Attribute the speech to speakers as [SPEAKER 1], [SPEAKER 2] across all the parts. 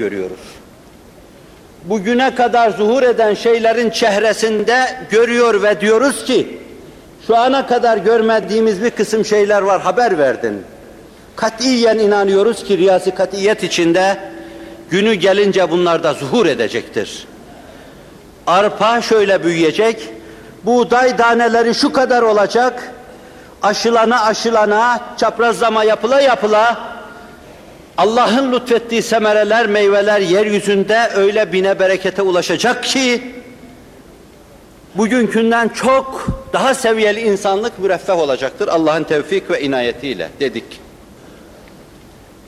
[SPEAKER 1] görüyoruz. Bugüne kadar zuhur eden şeylerin çehresinde görüyor ve diyoruz ki şu ana kadar görmediğimiz bir kısım şeyler var haber verdin. Katiyen inanıyoruz ki riyasi katiyet içinde günü gelince bunlar da zuhur edecektir. Arpa şöyle büyüyecek, buğday taneleri şu kadar olacak, aşılana aşılana, çaprazlama yapıla yapıla Allah'ın lütfettiği semereler, meyveler yeryüzünde öyle bine berekete ulaşacak ki bugünkünden çok daha seviyeli insanlık müreffeh olacaktır Allah'ın tevfik ve inayetiyle dedik.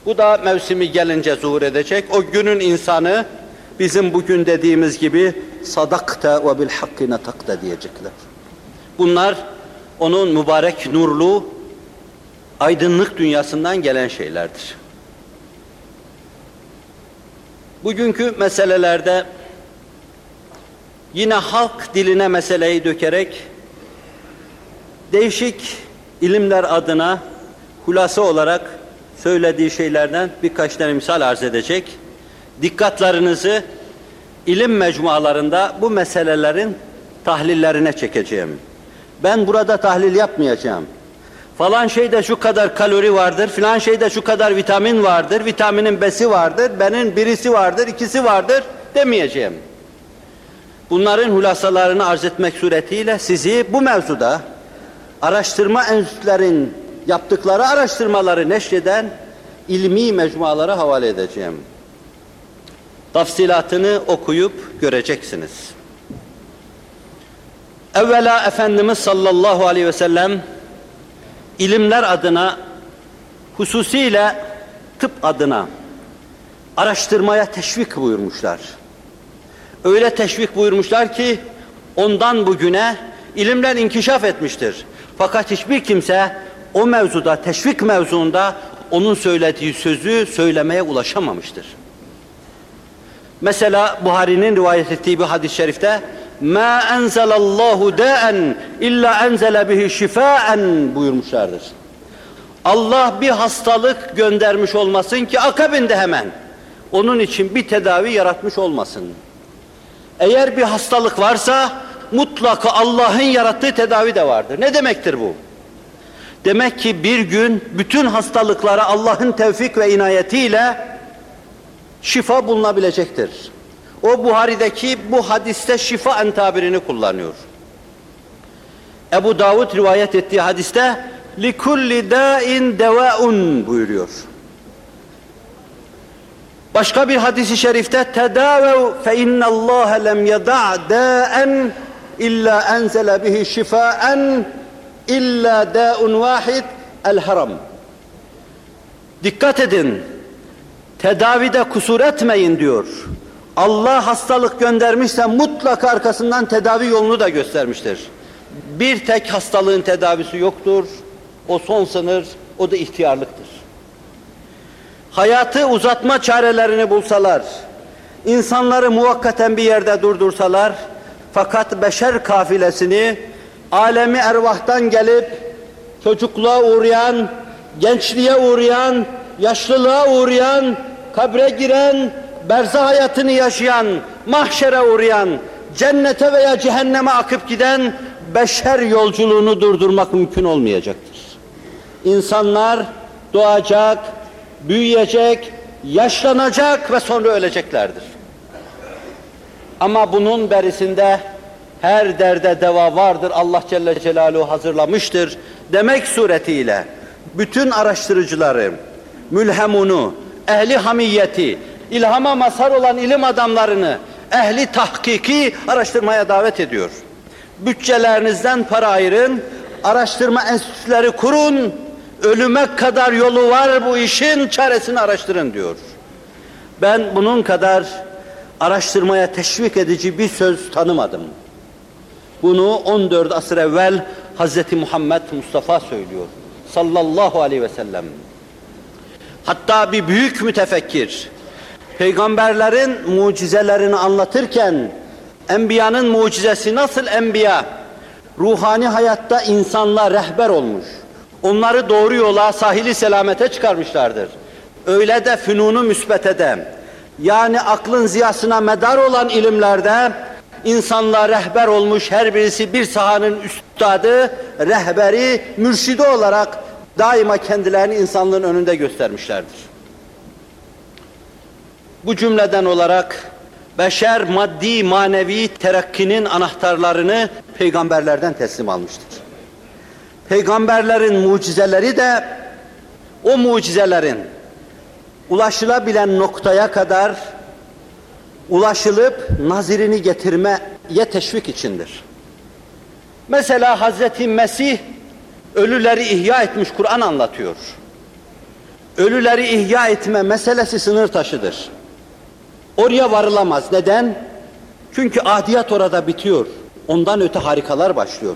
[SPEAKER 1] Bu da mevsimi gelince zuhur edecek. O günün insanı bizim bugün dediğimiz gibi sadakta ve bil hakkı natakta diyecekler. Bunlar onun mübarek nurlu aydınlık dünyasından gelen şeylerdir. Bugünkü meselelerde yine halk diline meseleyi dökerek değişik ilimler adına hulasa olarak söylediği şeylerden birkaç tane misal arz edecek. Dikkatlerinizi ilim mecmualarında bu meselelerin tahlillerine çekeceğim. Ben burada tahlil yapmayacağım. Falan şeyde şu kadar kalori vardır, filan şeyde şu kadar vitamin vardır, vitaminin besi vardır, benin birisi vardır, ikisi vardır demeyeceğim. Bunların hulasalarını arz etmek suretiyle sizi bu mevzuda araştırma enstitülerin yaptıkları araştırmaları neşreden ilmi mecmualara havale edeceğim. Tafsilatını okuyup göreceksiniz. Evvela Efendimiz sallallahu aleyhi ve sellem ilimler adına hususiyle tıp adına araştırmaya teşvik buyurmuşlar. Öyle teşvik buyurmuşlar ki ondan bugüne ilimler inkişaf etmiştir. Fakat hiçbir kimse o mevzuda, teşvik mevzuunda onun söylediği sözü söylemeye ulaşamamıştır. Mesela Buhari'nin rivayet ettiği bir hadis-i şerifte ma enzelallahu da'en illa enzele bihi şifaen buyurmuşlardır. Allah bir hastalık göndermiş olmasın ki akabinde hemen onun için bir tedavi yaratmış olmasın. Eğer bir hastalık varsa mutlaka Allah'ın yarattığı tedavi de vardır. Ne demektir bu? Demek ki bir gün bütün hastalıklara Allah'ın tevfik ve inayetiyle şifa bulunabilecektir. O Buhari'deki bu hadiste şifa tabirini kullanıyor. Ebu Davud rivayet ettiği hadiste likulli da'in devaun buyuruyor. Başka bir hadisi şerifte tedavev fe innallaha lem yeda' da'en illa enzele bihi şifaen illa da'un vahid el haram. Dikkat edin. Tedavide kusur etmeyin diyor. Allah hastalık göndermişse mutlaka arkasından tedavi yolunu da göstermiştir. Bir tek hastalığın tedavisi yoktur. O son sınır, o da ihtiyarlıktır. Hayatı uzatma çarelerini bulsalar, insanları muvakkaten bir yerde durdursalar, fakat beşer kafilesini alemi ervahtan gelip çocukluğa uğrayan, gençliğe uğrayan, yaşlılığa uğrayan, kabre giren, berzah hayatını yaşayan, mahşere uğrayan, cennete veya cehenneme akıp giden beşer yolculuğunu durdurmak mümkün olmayacaktır. İnsanlar doğacak, büyüyecek, yaşlanacak ve sonra öleceklerdir. Ama bunun berisinde her derde deva vardır. Allah Celle Celaluhu hazırlamıştır. Demek suretiyle bütün araştırıcıları, mülhemunu, ehli hamiyeti, ilhama mazhar olan ilim adamlarını, ehli tahkiki araştırmaya davet ediyor. Bütçelerinizden para ayırın, araştırma enstitüleri kurun, ölüme kadar yolu var bu işin, çaresini araştırın diyor. Ben bunun kadar araştırmaya teşvik edici bir söz tanımadım. Bunu 14 asır evvel Hz. Muhammed Mustafa söylüyor. Sallallahu aleyhi ve sellem. Hatta bir büyük mütefekkir, peygamberlerin mucizelerini anlatırken, enbiyanın mucizesi nasıl enbiya, ruhani hayatta insanla rehber olmuş, onları doğru yola, sahili selamete çıkarmışlardır. Öyle de fünunu müsbetede, yani aklın ziyasına medar olan ilimlerde insanlığa rehber olmuş her birisi bir sahanın üstadı, rehberi, mürşidi olarak daima kendilerini insanlığın önünde göstermişlerdir. Bu cümleden olarak beşer maddi manevi terakkinin anahtarlarını peygamberlerden teslim almıştır. Peygamberlerin mucizeleri de o mucizelerin ulaşılabilen noktaya kadar ulaşılıp nazirini getirmeye teşvik içindir. Mesela Hazreti Mesih ölüleri ihya etmiş Kur'an anlatıyor. Ölüleri ihya etme meselesi sınır taşıdır. Oraya varılamaz. Neden? Çünkü adiyat orada bitiyor. Ondan öte harikalar başlıyor.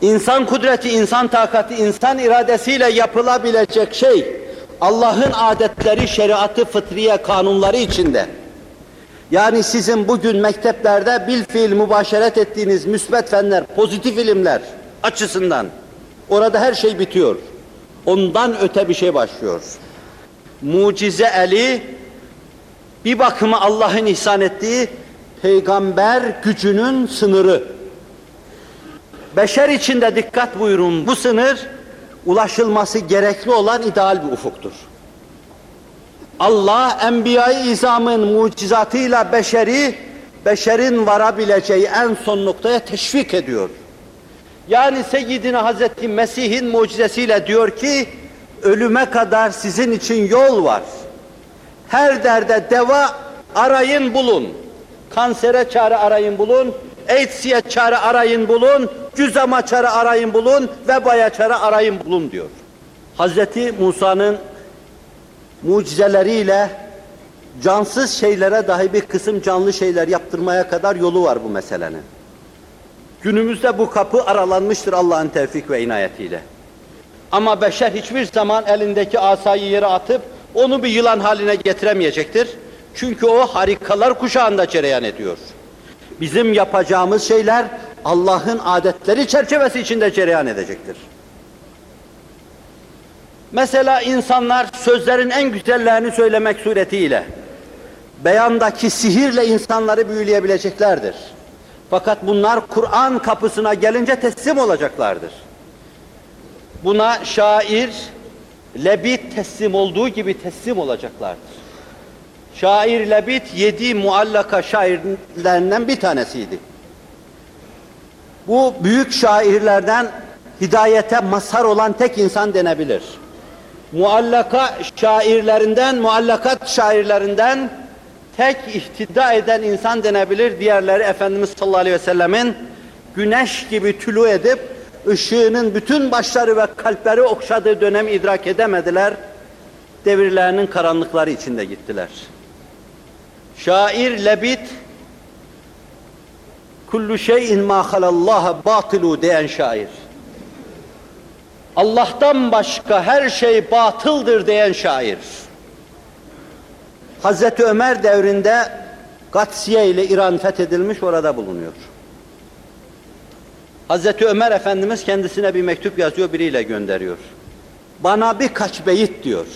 [SPEAKER 1] İnsan kudreti, insan takati, insan iradesiyle yapılabilecek şey Allah'ın adetleri, şeriatı, fıtriye, kanunları içinde. Yani sizin bugün mekteplerde bil fiil mübaşeret ettiğiniz müsbet fenler, pozitif ilimler açısından orada her şey bitiyor. Ondan öte bir şey başlıyor. Mucize eli bir bakıma Allah'ın ihsan ettiği peygamber gücünün sınırı. Beşer içinde dikkat buyurun bu sınır ulaşılması gerekli olan ideal bir ufuktur. Allah enbiya-i izamın mucizatıyla beşeri, beşerin varabileceği en son noktaya teşvik ediyor. Yani Seyyidina Hazreti Mesih'in mucizesiyle diyor ki, ölüme kadar sizin için yol var. Her derde deva arayın bulun. Kansere çare arayın bulun, AIDS'ye çare arayın bulun, cüzama çare arayın bulun, vebaya çare arayın bulun diyor. Hazreti Musa'nın mucizeleriyle cansız şeylere dahi bir kısım canlı şeyler yaptırmaya kadar yolu var bu meselenin. Günümüzde bu kapı aralanmıştır Allah'ın tevfik ve inayetiyle. Ama beşer hiçbir zaman elindeki asayı yere atıp onu bir yılan haline getiremeyecektir. Çünkü o harikalar kuşağında cereyan ediyor. Bizim yapacağımız şeyler Allah'ın adetleri çerçevesi içinde cereyan edecektir. Mesela insanlar sözlerin en güzellerini söylemek suretiyle beyandaki sihirle insanları büyüleyebileceklerdir. Fakat bunlar Kur'an kapısına gelince teslim olacaklardır. Buna şair, Lebit teslim olduğu gibi teslim olacaklardır. Şair Lebit yedi muallaka şairlerinden bir tanesiydi. Bu büyük şairlerden hidayete mazhar olan tek insan denebilir. Muallaka şairlerinden, muallakat şairlerinden tek ihtida eden insan denebilir. Diğerleri Efendimiz sallallahu aleyhi ve sellemin güneş gibi tülü edip ışığının bütün başları ve kalpleri okşadığı dönemi idrak edemediler. Devirlerinin karanlıkları içinde gittiler. Şair Lebit kullu şeyin ma halallaha batilu diyen şair. Allah'tan başka her şey batıldır diyen şair. Hazreti Ömer devrinde Gatsiye ile İran fethedilmiş orada bulunuyor. Hazreti Ömer Efendimiz kendisine bir mektup yazıyor, biriyle gönderiyor. Bana birkaç beyit diyor.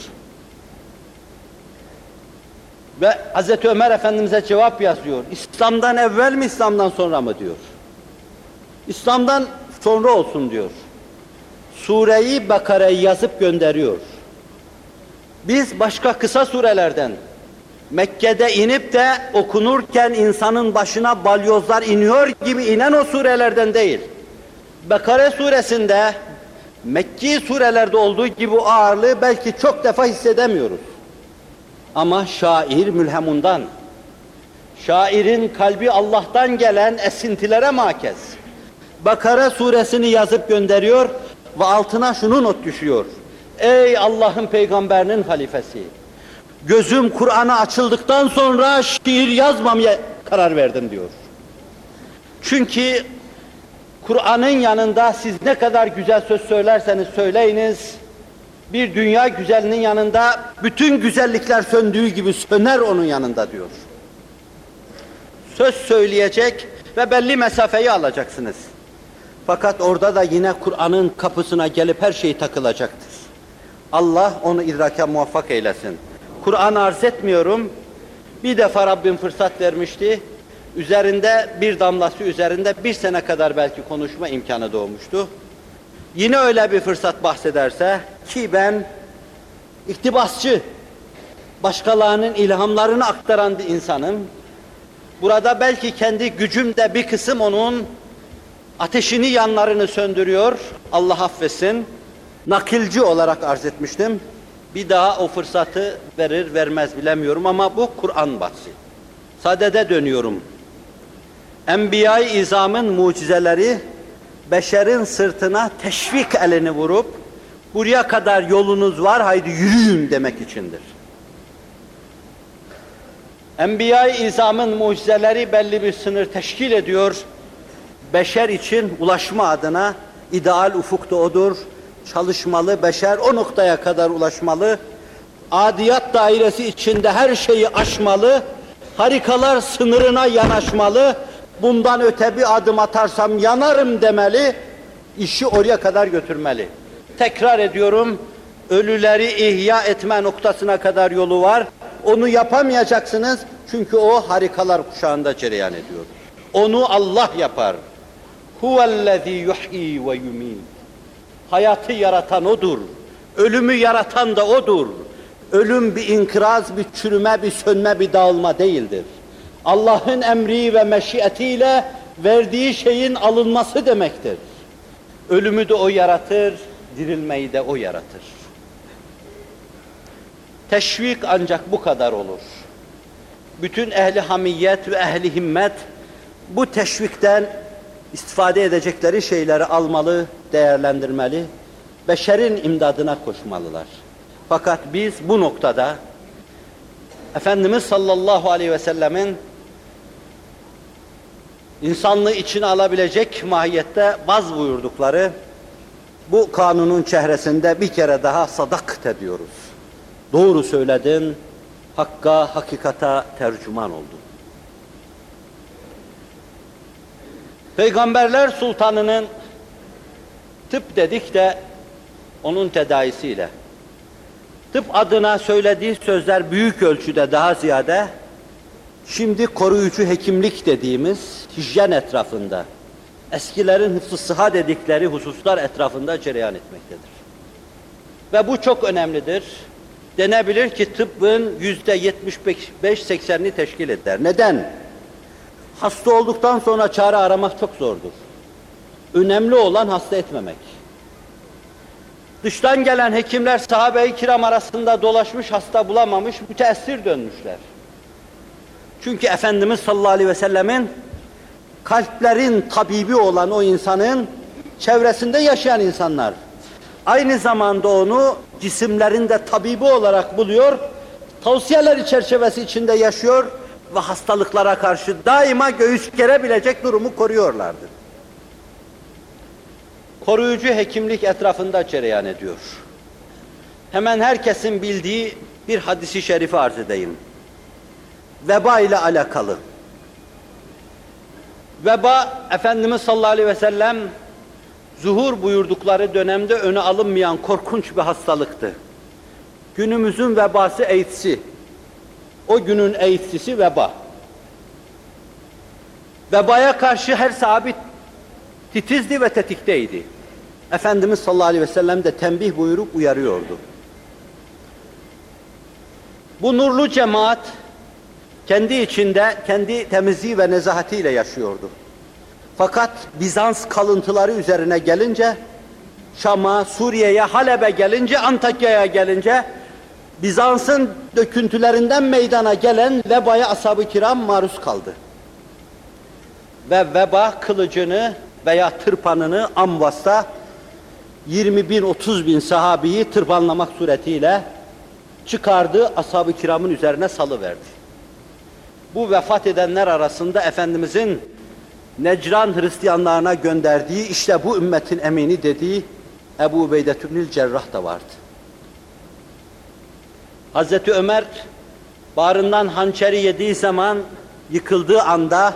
[SPEAKER 1] Ve Hazreti Ömer Efendimiz'e cevap yazıyor. İslam'dan evvel mi, İslam'dan sonra mı diyor. İslam'dan sonra olsun diyor. Sureyi Bakara'yı yazıp gönderiyor. Biz başka kısa surelerden Mekke'de inip de okunurken insanın başına balyozlar iniyor gibi inen o surelerden değil. Bekare suresinde Mekki surelerde olduğu gibi o ağırlığı belki çok defa hissedemiyoruz. Ama şair mülhemundan, şairin kalbi Allah'tan gelen esintilere makez. Bakara suresini yazıp gönderiyor ve altına şunu not düşüyor. Ey Allah'ın peygamberinin halifesi! Gözüm Kur'an'a açıldıktan sonra şiir yazmamaya karar verdim diyor. Çünkü Kur'an'ın yanında siz ne kadar güzel söz söylerseniz söyleyiniz, bir dünya güzelinin yanında bütün güzellikler söndüğü gibi söner onun yanında diyor. Söz söyleyecek ve belli mesafeyi alacaksınız. Fakat orada da yine Kur'an'ın kapısına gelip her şey takılacaktır. Allah onu idrake muvaffak eylesin. Kur'an arz etmiyorum. Bir defa Rabbim fırsat vermişti. Üzerinde bir damlası üzerinde bir sene kadar belki konuşma imkanı doğmuştu. Yine öyle bir fırsat bahsederse ki ben iktibasçı, başkalarının ilhamlarını aktaran bir insanım. Burada belki kendi gücümde bir kısım onun ateşini yanlarını söndürüyor. Allah affetsin. Nakilci olarak arz etmiştim. Bir daha o fırsatı verir vermez bilemiyorum ama bu Kur'an bahsi. Sadede dönüyorum. Enbiya-i izamın mucizeleri beşerin sırtına teşvik elini vurup buraya kadar yolunuz var haydi yürüyün demek içindir. Enbiya-i izamın mucizeleri belli bir sınır teşkil ediyor. Beşer için ulaşma adına ideal ufuk da odur. Çalışmalı, beşer o noktaya kadar ulaşmalı. Adiyat dairesi içinde her şeyi aşmalı. Harikalar sınırına yanaşmalı. Bundan öte bir adım atarsam yanarım demeli. işi oraya kadar götürmeli. Tekrar ediyorum, ölüleri ihya etme noktasına kadar yolu var. Onu yapamayacaksınız çünkü o harikalar kuşağında cereyan ediyor. Onu Allah yapar. Huvellezî yuhyi ve yumît. Hayatı yaratan O'dur. Ölümü yaratan da O'dur. Ölüm bir inkıraz, bir çürüme, bir sönme, bir dağılma değildir. Allah'ın emri ve meşiyetiyle verdiği şeyin alınması demektir. Ölümü de O yaratır, dirilmeyi de O yaratır. Teşvik ancak bu kadar olur. Bütün ehli hamiyet ve ehli himmet bu teşvikten istifade edecekleri şeyleri almalı, değerlendirmeli, beşerin imdadına koşmalılar. Fakat biz bu noktada Efendimiz sallallahu aleyhi ve sellemin insanlığı içine alabilecek mahiyette vaz buyurdukları bu kanunun çehresinde bir kere daha sadakte diyoruz. Doğru söyledin, hakka, hakikata tercüman oldun. Peygamberler Sultanı'nın tıp dedik de onun tedavisiyle. Tıp adına söylediği sözler büyük ölçüde daha ziyade şimdi koruyucu hekimlik dediğimiz hijyen etrafında, eskilerin hıfzı sıha dedikleri hususlar etrafında cereyan etmektedir. Ve bu çok önemlidir. Denebilir ki tıbbın yüzde 75-80'ini teşkil eder. Neden? Hasta olduktan sonra çare aramak çok zordur. Önemli olan hasta etmemek. Dıştan gelen hekimler sahabe-i kiram arasında dolaşmış, hasta bulamamış, müteessir dönmüşler. Çünkü Efendimiz sallallahu aleyhi ve sellemin kalplerin tabibi olan o insanın çevresinde yaşayan insanlar. Aynı zamanda onu cisimlerin de tabibi olarak buluyor, tavsiyeleri çerçevesi içinde yaşıyor ve hastalıklara karşı daima göğüs gerebilecek durumu koruyorlardı. Koruyucu hekimlik etrafında cereyan ediyor. Hemen herkesin bildiği bir hadisi şerifi arz edeyim. Veba ile alakalı. Veba, Efendimiz sallallahu aleyhi ve sellem zuhur buyurdukları dönemde öne alınmayan korkunç bir hastalıktı. Günümüzün vebası AIDS'i. O günün AIDS'isi veba. Vebaya karşı her sabit titizdi ve tetikteydi. Efendimiz sallallahu aleyhi ve sellem de tembih buyurup uyarıyordu. Bu nurlu cemaat kendi içinde kendi temizliği ve nezahatiyle yaşıyordu. Fakat Bizans kalıntıları üzerine gelince, Şam'a, Suriye'ye, Halep'e gelince, Antakya'ya gelince, Bizans'ın döküntülerinden meydana gelen vebaya ashab-ı kiram maruz kaldı. Ve veba kılıcını veya tırpanını Amvas'ta 20 bin, 30 bin sahabiyi tırpanlamak suretiyle çıkardı, ashab-ı kiramın üzerine salıverdi. Bu vefat edenler arasında Efendimizin Necran Hristiyanlarına gönderdiği işte bu ümmetin emini dediği Ebu Ubeyde Tübnil Cerrah da vardı. Hazreti Ömer bağrından hançeri yediği zaman yıkıldığı anda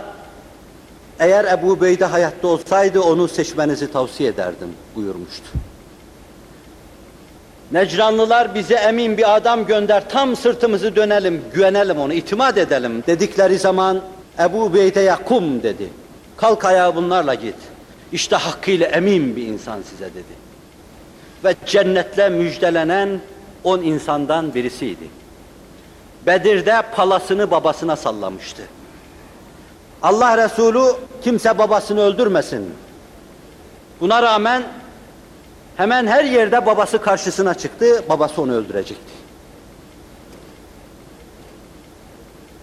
[SPEAKER 1] eğer Ebu Beyde hayatta olsaydı onu seçmenizi tavsiye ederdim buyurmuştu. Necranlılar bize emin bir adam gönder, tam sırtımızı dönelim, güvenelim onu, itimat edelim dedikleri zaman Ebu Ubeyde'ye kum dedi. Kalk ayağa bunlarla git. İşte hakkıyla emin bir insan size dedi. Ve cennetle müjdelenen on insandan birisiydi. Bedir'de palasını babasına sallamıştı. Allah Resulü kimse babasını öldürmesin. Buna rağmen hemen her yerde babası karşısına çıktı, babası onu öldürecekti.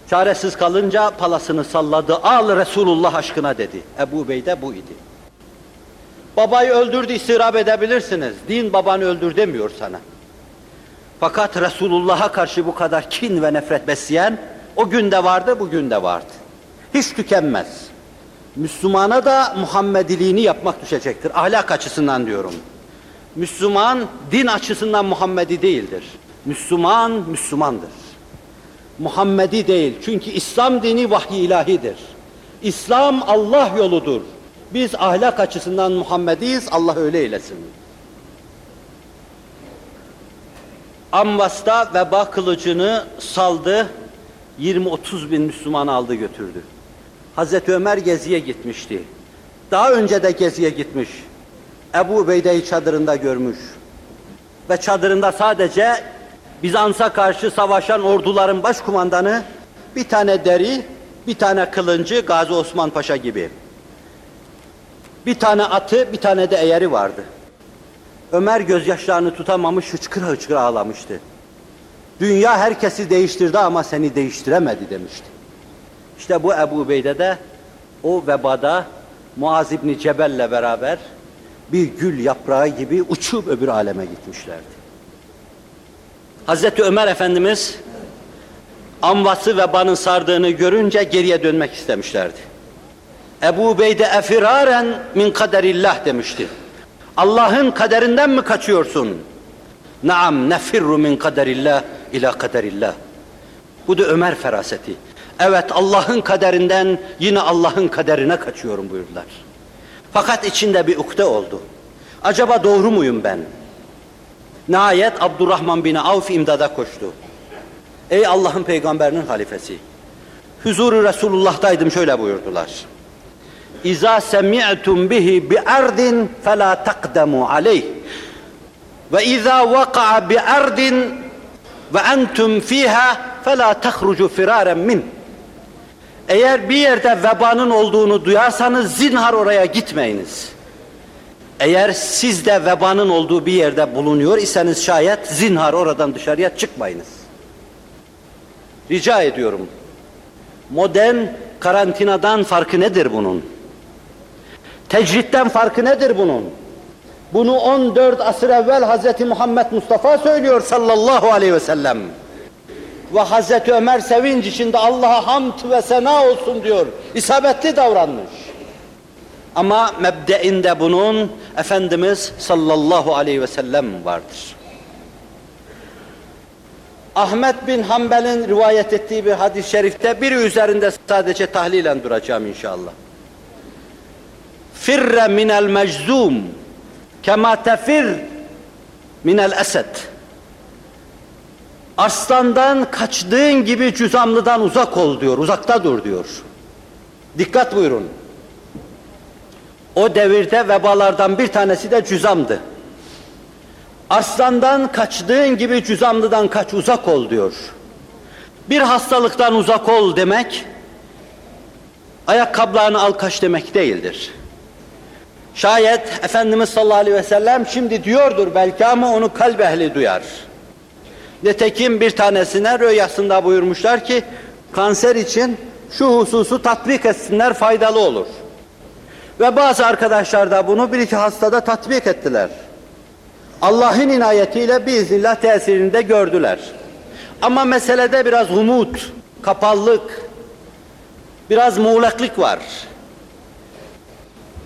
[SPEAKER 1] Çaresiz kalınca palasını salladı, al Resulullah aşkına dedi. Ebu Bey de bu idi. Babayı öldürdü, istirap edebilirsiniz. Din babanı öldür demiyor sana. Fakat Resulullah'a karşı bu kadar kin ve nefret besleyen o günde vardı, bugün de vardı. Hiç tükenmez. Müslümana da Muhammediliğini yapmak düşecektir. Ahlak açısından diyorum. Müslüman din açısından Muhammedi değildir. Müslüman Müslümandır. Muhammedi değil. Çünkü İslam dini vahiy ilahidir. İslam Allah yoludur. Biz ahlak açısından Muhammediyiz. Allah öyle eylesin. Amvas'ta veba kılıcını saldı. 20-30 bin Müslüman aldı götürdü. Hazreti Ömer geziye gitmişti. Daha önce de geziye gitmiş. Ebu Beyde'yi çadırında görmüş. Ve çadırında sadece Bizans'a karşı savaşan orduların başkumandanı bir tane deri, bir tane kılıncı Gazi Osman Paşa gibi. Bir tane atı, bir tane de eğeri vardı. Ömer gözyaşlarını tutamamış, hıçkıra hıçkıra ağlamıştı. Dünya herkesi değiştirdi ama seni değiştiremedi demişti. İşte bu Ebu Beyde de o vebada Muaz İbni Cebel'le beraber bir gül yaprağı gibi uçup öbür aleme gitmişlerdi. Hazreti Ömer Efendimiz Amvas'ı vebanın sardığını görünce geriye dönmek istemişlerdi. Ebu Beyde efiraren min kaderillah demişti. Allah'ın kaderinden mi kaçıyorsun? Naam nefirru min kaderillah ila kaderillah. Bu da Ömer feraseti. Evet Allah'ın kaderinden yine Allah'ın kaderine kaçıyorum buyurdular. Fakat içinde bir ukde oldu. Acaba doğru muyum ben? Nihayet Abdurrahman bin Avf imdada koştu. Ey Allah'ın peygamberinin halifesi. Huzuru Resulullah'taydım şöyle buyurdular. İza semi'tum bihi bi ardin fela taqdamu aleyh. Ve iza vaka'a bi ardin ve entum fiha fela tahrucu firaren min. Eğer bir yerde vebanın olduğunu duyarsanız zinhar oraya gitmeyiniz. Eğer siz de vebanın olduğu bir yerde bulunuyor iseniz şayet zinhar oradan dışarıya çıkmayınız. Rica ediyorum. Modern karantinadan farkı nedir bunun? Tecritten farkı nedir bunun? Bunu 14 asır evvel Hz. Muhammed Mustafa söylüyor sallallahu aleyhi ve sellem. Ve Hz. Ömer sevinç içinde Allah'a hamd ve sena olsun diyor. İsabetli davranmış. Ama mebdeinde bunun Efendimiz sallallahu aleyhi ve sellem vardır. Ahmet bin Hanbel'in rivayet ettiği bir hadis-i şerifte biri üzerinde sadece tahlilen duracağım inşallah. Firre minel meczum kema tefir minel esed. Aslandan kaçtığın gibi cüzamlıdan uzak ol diyor, uzakta dur diyor. Dikkat buyurun. O devirde vebalardan bir tanesi de cüzamdı. Aslandan kaçtığın gibi cüzamlıdan kaç uzak ol diyor. Bir hastalıktan uzak ol demek, ayakkabılarını al kaç demek değildir. Şayet Efendimiz sallallahu aleyhi ve sellem şimdi diyordur belki ama onu kalp ehli duyar. Nitekim bir tanesine rüyasında buyurmuşlar ki kanser için şu hususu tatbik etsinler faydalı olur. Ve bazı arkadaşlar da bunu bir iki hastada tatbik ettiler. Allah'ın inayetiyle biiznillah tesirini de gördüler. Ama meselede biraz umut, kapallık, biraz muğlaklık var.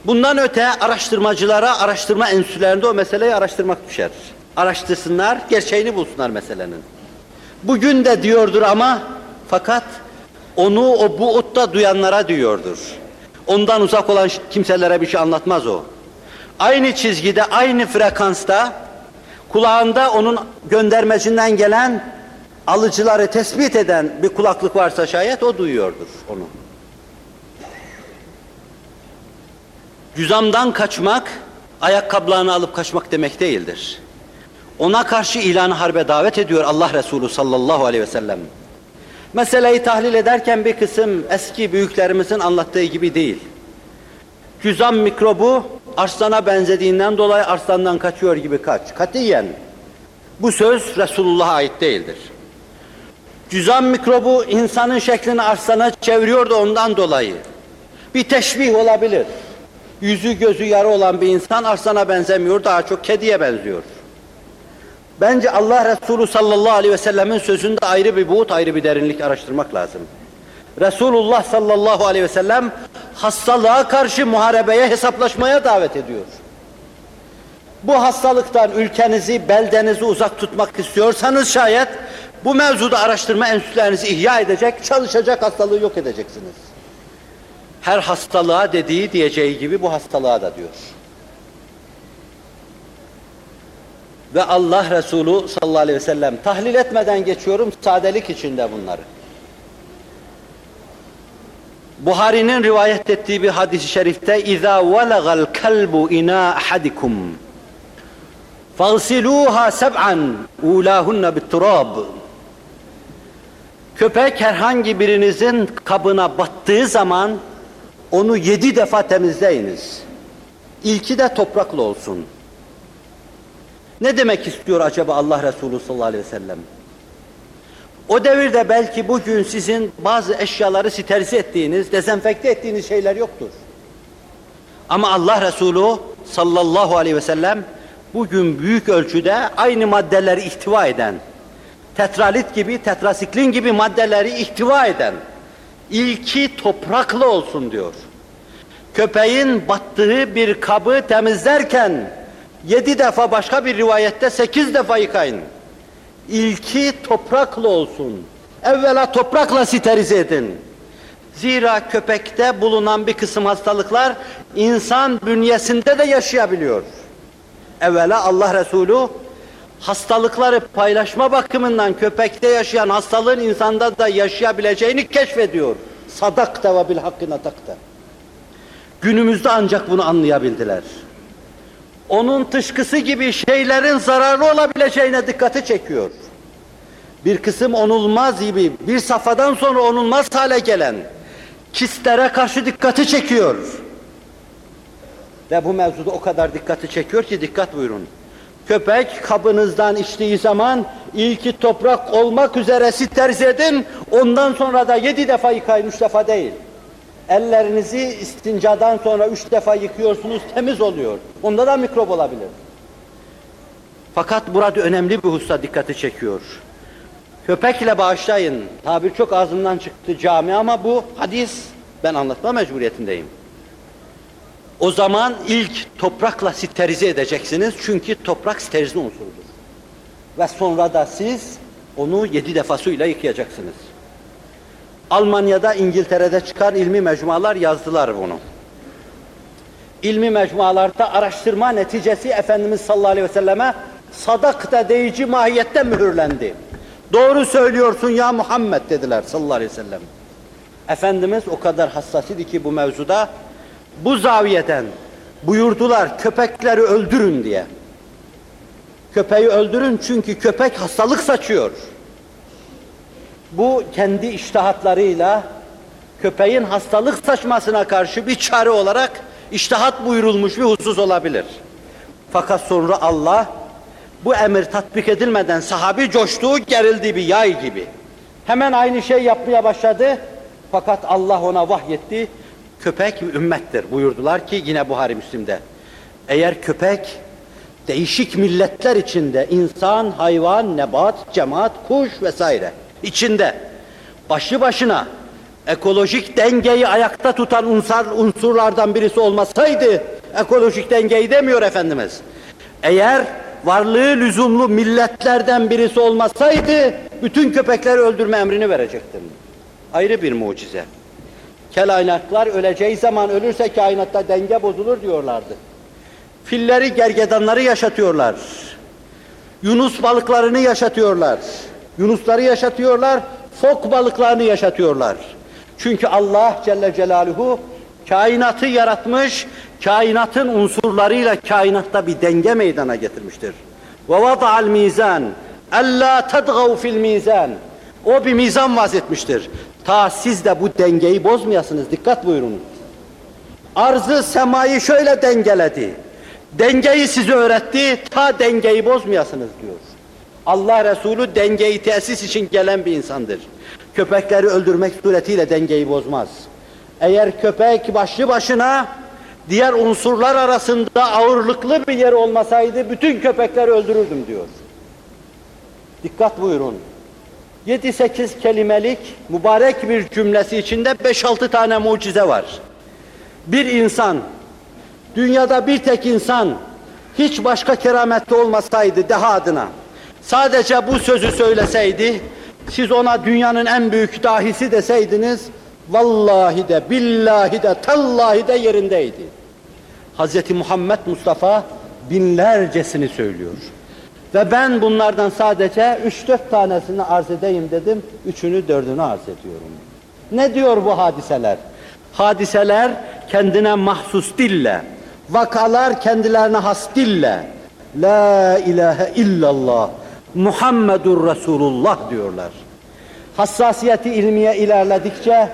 [SPEAKER 1] Bundan öte araştırmacılara, araştırma enstitülerinde o meseleyi araştırmak düşer. Araştırsınlar, gerçeğini bulsunlar meselenin. Bugün de diyordur ama fakat onu o bu utta duyanlara diyordur. Ondan uzak olan kimselere bir şey anlatmaz o. Aynı çizgide, aynı frekansta kulağında onun göndermecinden gelen alıcıları tespit eden bir kulaklık varsa şayet o duyuyordur onu. Cüzamdan kaçmak, ayakkabılarını alıp kaçmak demek değildir. Ona karşı ilan harbe davet ediyor Allah Resulü sallallahu aleyhi ve sellem. Meseleyi tahlil ederken bir kısım eski büyüklerimizin anlattığı gibi değil. Cüzam mikrobu arslana benzediğinden dolayı arslandan kaçıyor gibi kaç. Katiyen bu söz Resulullah'a ait değildir. Cüzam mikrobu insanın şeklini arslana çeviriyor da ondan dolayı. Bir teşbih olabilir. Yüzü gözü yarı olan bir insan arslana benzemiyor, daha çok kediye benziyor. Bence Allah Resulü sallallahu aleyhi ve sellemin sözünde ayrı bir buğut, ayrı bir derinlik araştırmak lazım. Resulullah sallallahu aleyhi ve sellem hastalığa karşı muharebeye, hesaplaşmaya davet ediyor. Bu hastalıktan ülkenizi, beldenizi uzak tutmak istiyorsanız şayet bu mevzuda araştırma enstitülerinizi ihya edecek, çalışacak hastalığı yok edeceksiniz. Her hastalığa dediği diyeceği gibi bu hastalığa da diyor. Ve Allah Resulü sallallahu aleyhi ve sellem tahlil etmeden geçiyorum sadelik içinde bunları. Buhari'nin rivayet ettiği bir hadis-i şerifte اِذَا وَلَغَ الْكَلْبُ اِنَا اَحَدِكُمْ فَغْسِلُوهَا سَبْعًا اُولَاهُنَّ بِالتُّرَابِ Köpek herhangi birinizin kabına battığı zaman onu yedi defa temizleyiniz. İlki de topraklı olsun. Ne demek istiyor acaba Allah Resulü sallallahu aleyhi ve sellem? O devirde belki bugün sizin bazı eşyaları sterilize ettiğiniz, dezenfekte ettiğiniz şeyler yoktur. Ama Allah Resulü sallallahu aleyhi ve sellem bugün büyük ölçüde aynı maddeleri ihtiva eden, tetralit gibi, tetrasiklin gibi maddeleri ihtiva eden, ilki topraklı olsun diyor. Köpeğin battığı bir kabı temizlerken yedi defa başka bir rivayette sekiz defa yıkayın. İlki toprakla olsun. Evvela toprakla sterilize edin. Zira köpekte bulunan bir kısım hastalıklar insan bünyesinde de yaşayabiliyor. Evvela Allah Resulü hastalıkları paylaşma bakımından köpekte yaşayan hastalığın insanda da yaşayabileceğini keşfediyor. Sadakta ve bil hakkı natakta. Günümüzde ancak bunu anlayabildiler. Onun tışkısı gibi şeylerin zararlı olabileceğine dikkati çekiyor. Bir kısım onulmaz gibi, bir safhadan sonra onulmaz hale gelen kistlere karşı dikkati çekiyor. Ve bu mevzuda o kadar dikkati çekiyor ki dikkat buyurun. Köpek kabınızdan içtiği zaman ilki toprak olmak üzere sterilize edin, ondan sonra da yedi defa yıkayın, üç defa değil. Ellerinizi istincadan sonra üç defa yıkıyorsunuz, temiz oluyor. Onda da mikrop olabilir. Fakat burada önemli bir hususa dikkati çekiyor. Köpekle bağışlayın. Tabir çok ağzımdan çıktı cami ama bu hadis ben anlatma mecburiyetindeyim. O zaman ilk toprakla sterilize edeceksiniz çünkü toprak sterilize unsurudur. Ve sonra da siz onu yedi defa suyla yıkayacaksınız. Almanya'da, İngiltere'de çıkan ilmi mecmualar yazdılar bunu. İlmi mecmualarda araştırma neticesi Efendimiz sallallahu aleyhi ve selleme sadakta deyici mahiyette mühürlendi. Doğru söylüyorsun ya Muhammed dediler sallallahu aleyhi ve sellem. Efendimiz o kadar hassas idi ki bu mevzuda bu zaviyeden buyurdular köpekleri öldürün diye. Köpeği öldürün çünkü köpek hastalık saçıyor. Bu kendi iştahatlarıyla köpeğin hastalık saçmasına karşı bir çare olarak iştahat buyurulmuş bir husus olabilir. Fakat sonra Allah bu emir tatbik edilmeden sahabi coştuğu gerildi bir yay gibi. Hemen aynı şey yapmaya başladı. Fakat Allah ona vahyetti. Köpek ümmettir buyurdular ki yine Buhari Müslim'de. Eğer köpek değişik milletler içinde insan, hayvan, nebat, cemaat, kuş vesaire içinde başı başına ekolojik dengeyi ayakta tutan unsur, unsurlardan birisi olmasaydı ekolojik dengeyi demiyor Efendimiz. Eğer varlığı lüzumlu milletlerden birisi olmasaydı bütün köpekleri öldürme emrini verecektim. Ayrı bir mucize. Kelaynatlar öleceği zaman ölürse kainatta denge bozulur diyorlardı. Filleri, gergedanları yaşatıyorlar. Yunus balıklarını yaşatıyorlar. Yunusları yaşatıyorlar, fok balıklarını yaşatıyorlar. Çünkü Allah Celle Celaluhu kainatı yaratmış, kainatın unsurlarıyla kainatta bir denge meydana getirmiştir. Ve vada'al mizan, ella tedgav fil mizan. O bir mizan vazetmiştir. Ta siz de bu dengeyi bozmayasınız. Dikkat buyurun. Arzı semayı şöyle dengeledi. Dengeyi size öğretti, ta dengeyi bozmayasınız diyor. Allah Resulü dengeyi tesis için gelen bir insandır. Köpekleri öldürmek suretiyle dengeyi bozmaz. Eğer köpek başlı başına diğer unsurlar arasında ağırlıklı bir yer olmasaydı bütün köpekleri öldürürdüm diyor. Dikkat buyurun. 7-8 kelimelik mübarek bir cümlesi içinde 5-6 tane mucize var. Bir insan, dünyada bir tek insan hiç başka keramette olmasaydı deha adına, sadece bu sözü söyleseydi, siz ona dünyanın en büyük dahisi deseydiniz, vallahi de, billahi de, tallahi de yerindeydi. Hz. Muhammed Mustafa binlercesini söylüyor. Ve ben bunlardan sadece üç dört tanesini arz edeyim dedim, üçünü dördünü arz ediyorum. Ne diyor bu hadiseler? Hadiseler kendine mahsus dille, vakalar kendilerine has dille, La ilahe illallah, Muhammedur Resulullah diyorlar. Hassasiyeti ilmiye ilerledikçe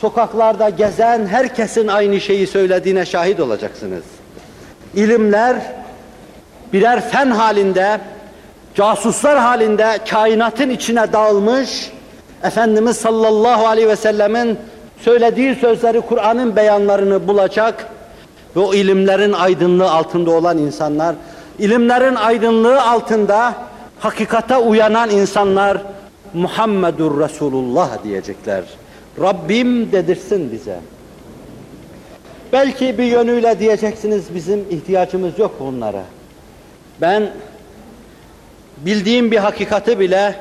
[SPEAKER 1] sokaklarda gezen herkesin aynı şeyi söylediğine şahit olacaksınız. İlimler birer fen halinde, casuslar halinde kainatın içine dağılmış, Efendimiz sallallahu aleyhi ve sellemin söylediği sözleri, Kur'an'ın beyanlarını bulacak ve o ilimlerin aydınlığı altında olan insanlar, ilimlerin aydınlığı altında hakikate uyanan insanlar Muhammedur Resulullah diyecekler. Rabbim dedirsin bize. Belki bir yönüyle diyeceksiniz bizim ihtiyacımız yok bunlara. Ben bildiğim bir hakikati bile,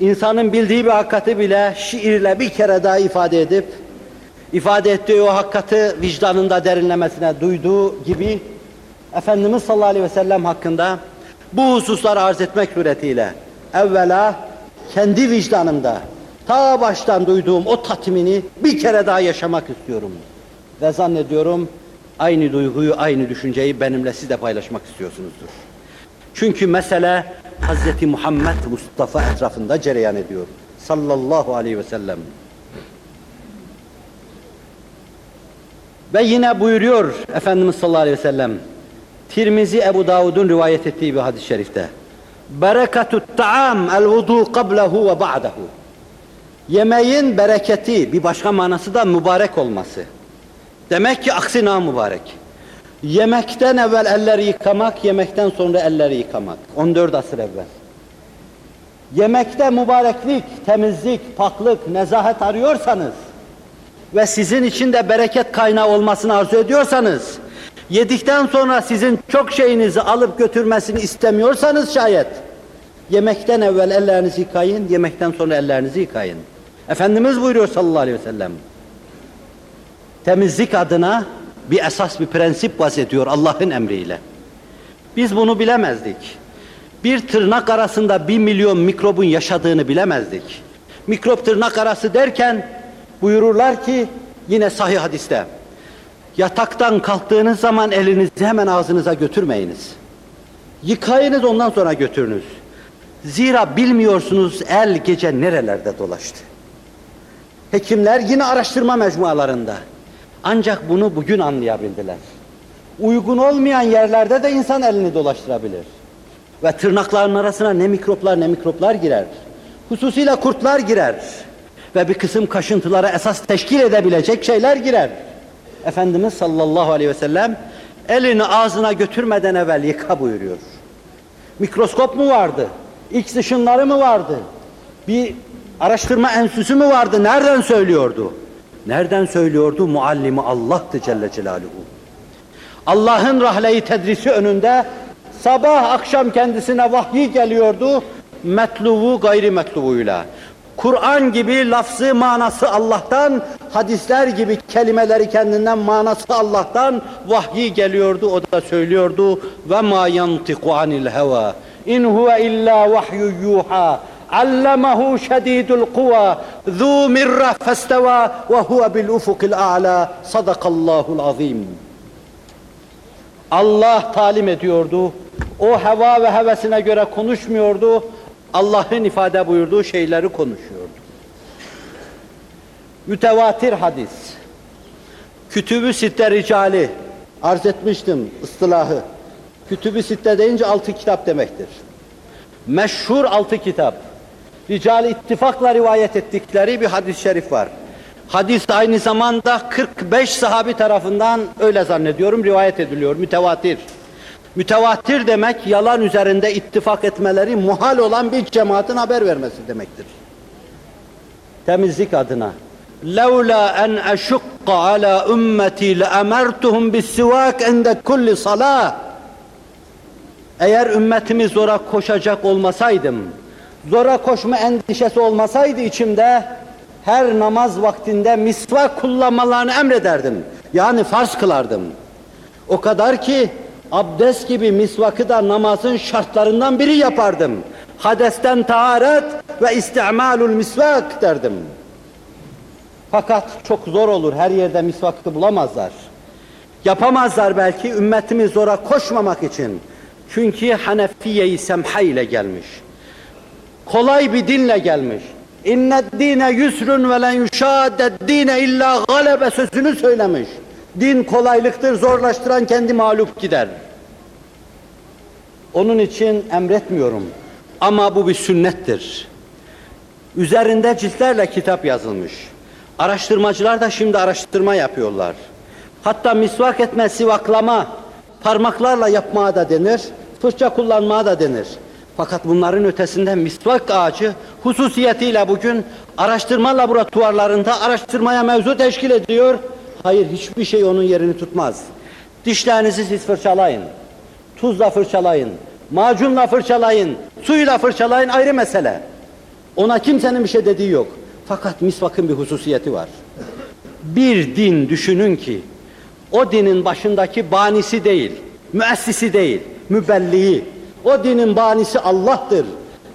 [SPEAKER 1] insanın bildiği bir hakikati bile şiirle bir kere daha ifade edip, ifade ettiği o hakikati vicdanında derinlemesine duyduğu gibi, Efendimiz sallallahu aleyhi ve sellem hakkında bu hususları arz etmek suretiyle evvela kendi vicdanımda ta baştan duyduğum o tatmini bir kere daha yaşamak istiyorum. Ve zannediyorum aynı duyguyu, aynı düşünceyi benimle siz de paylaşmak istiyorsunuzdur. Çünkü mesele Hz. Muhammed Mustafa etrafında cereyan ediyor. Sallallahu aleyhi ve sellem. Ve yine buyuruyor Efendimiz sallallahu aleyhi ve sellem, Tirmizi Ebu Davud'un rivayet ettiği bir hadis-i şerifte. Berekatut ta'am el vudu qablehu ve ba'dehu. Yemeğin bereketi, bir başka manası da mübarek olması. Demek ki aksine mübarek. Yemekten evvel elleri yıkamak, yemekten sonra elleri yıkamak. 14 asır evvel. Yemekte mübareklik, temizlik, paklık, nezahet arıyorsanız ve sizin için de bereket kaynağı olmasını arzu ediyorsanız, yedikten sonra sizin çok şeyinizi alıp götürmesini istemiyorsanız şayet, yemekten evvel ellerinizi yıkayın, yemekten sonra ellerinizi yıkayın. Efendimiz buyuruyor sallallahu aleyhi ve sellem, temizlik adına bir esas bir prensip vazediyor Allah'ın emriyle. Biz bunu bilemezdik. Bir tırnak arasında bir milyon mikrobun yaşadığını bilemezdik. Mikrop tırnak arası derken buyururlar ki yine sahih hadiste yataktan kalktığınız zaman elinizi hemen ağzınıza götürmeyiniz. Yıkayınız ondan sonra götürünüz. Zira bilmiyorsunuz el gece nerelerde dolaştı. Hekimler yine araştırma mecmualarında. Ancak bunu bugün anlayabildiler. Uygun olmayan yerlerde de insan elini dolaştırabilir. Ve tırnakların arasına ne mikroplar ne mikroplar girer. Hususiyle kurtlar girer. Ve bir kısım kaşıntılara esas teşkil edebilecek şeyler girer. Efendimiz sallallahu aleyhi ve sellem elini ağzına götürmeden evvel yıka buyuruyor. Mikroskop mu vardı? X ışınları mı vardı? Bir araştırma enstitüsü mü vardı? Nereden söylüyordu? Nereden söylüyordu? Muallimi Allah'tı Celle Celaluhu. Allah'ın rahleyi tedrisi önünde sabah akşam kendisine vahyi geliyordu. Metlubu gayri metlubuyla. Kur'an gibi lafzı manası Allah'tan, hadisler gibi kelimeleri kendinden manası Allah'tan vahyi geliyordu. O da söylüyordu ve ma yantiku anil heva İn huve illa vahyu yuha. Allamahu şedidul kuva. Zu mirra festeva ve huve bil ufukil a'la. Sadakallahul azim. Allah talim ediyordu. O heva ve hevesine göre konuşmuyordu. Allah'ın ifade buyurduğu şeyleri konuşuyordu. Mütevatir hadis. Kütübü sitte ricali. Arz etmiştim ıstılahı. Kütübü sitte deyince altı kitap demektir. Meşhur altı kitap. Ricali ittifakla rivayet ettikleri bir hadis-i şerif var. Hadis aynı zamanda 45 sahabi tarafından öyle zannediyorum rivayet ediliyor, mütevatir. Mütevatir demek yalan üzerinde ittifak etmeleri muhal olan bir cemaatin haber vermesi demektir. Temizlik adına. لولا أن أشق على أمتي لأمرتهم بالسواك عند كل صلاة Eğer ümmetimi zora koşacak olmasaydım, zora koşma endişesi olmasaydı içimde, her namaz vaktinde misvak kullanmalarını emrederdim. Yani farz kılardım. O kadar ki abdest gibi misvakı da namazın şartlarından biri yapardım. Hadesten taharet ve istimalul misvak derdim. Fakat çok zor olur, her yerde misvakı bulamazlar. Yapamazlar belki ümmetimi zora koşmamak için. Çünkü Hanefiye-i Semha ile gelmiş. Kolay bir dinle gelmiş. Dine yusrun ve len yuşadded dine illa galebe sözünü söylemiş. Din kolaylıktır, zorlaştıran kendi mağlup gider. Onun için emretmiyorum. Ama bu bir sünnettir. Üzerinde ciltlerle kitap yazılmış. Araştırmacılar da şimdi araştırma yapıyorlar. Hatta misvak etme, sivaklama, parmaklarla yapmaya da denir, fırça kullanmaya da denir. Fakat bunların ötesinde misvak ağacı hususiyetiyle bugün araştırma laboratuvarlarında araştırmaya mevzu teşkil ediyor. Hayır hiçbir şey onun yerini tutmaz. Dişlerinizi siz fırçalayın. Tuzla fırçalayın. Macunla fırçalayın. Suyla fırçalayın ayrı mesele. Ona kimsenin bir şey dediği yok. Fakat misvakın bir hususiyeti var. Bir din düşünün ki o dinin başındaki banisi değil, müessisi değil, mübelliği. O dinin banisi Allah'tır.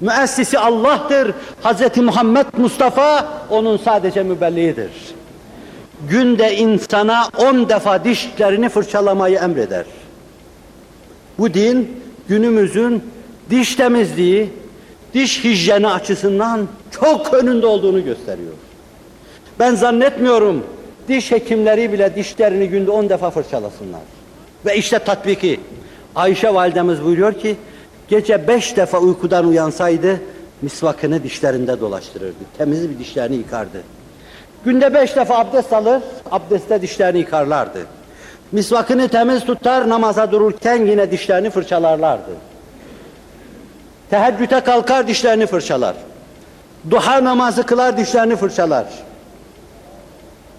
[SPEAKER 1] Müessisi Allah'tır. Hz. Muhammed Mustafa onun sadece mübelliğidir. Günde insana on defa dişlerini fırçalamayı emreder. Bu din günümüzün diş temizliği, diş hijyeni açısından çok önünde olduğunu gösteriyor. Ben zannetmiyorum diş hekimleri bile dişlerini günde on defa fırçalasınlar. Ve işte tatbiki. Ayşe validemiz buyuruyor ki, gece beş defa uykudan uyansaydı, misvakını dişlerinde dolaştırırdı. Temiz bir dişlerini yıkardı. Günde beş defa abdest alır, abdestte dişlerini yıkarlardı. Misvakını temiz tutar, namaza dururken yine dişlerini fırçalarlardı. Teheccüde kalkar, dişlerini fırçalar. Duha namazı kılar, dişlerini fırçalar.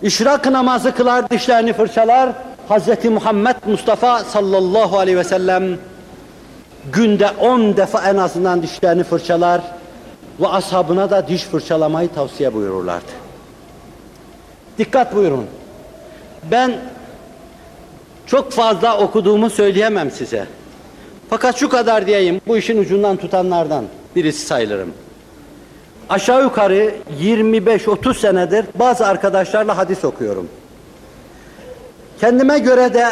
[SPEAKER 1] İşrak namazı kılar, dişlerini fırçalar. Hz. Muhammed Mustafa sallallahu aleyhi ve sellem günde on defa en azından dişlerini fırçalar ve ashabına da diş fırçalamayı tavsiye buyururlardı. Dikkat buyurun. Ben çok fazla okuduğumu söyleyemem size. Fakat şu kadar diyeyim, bu işin ucundan tutanlardan birisi sayılırım. Aşağı yukarı 25-30 senedir bazı arkadaşlarla hadis okuyorum. Kendime göre de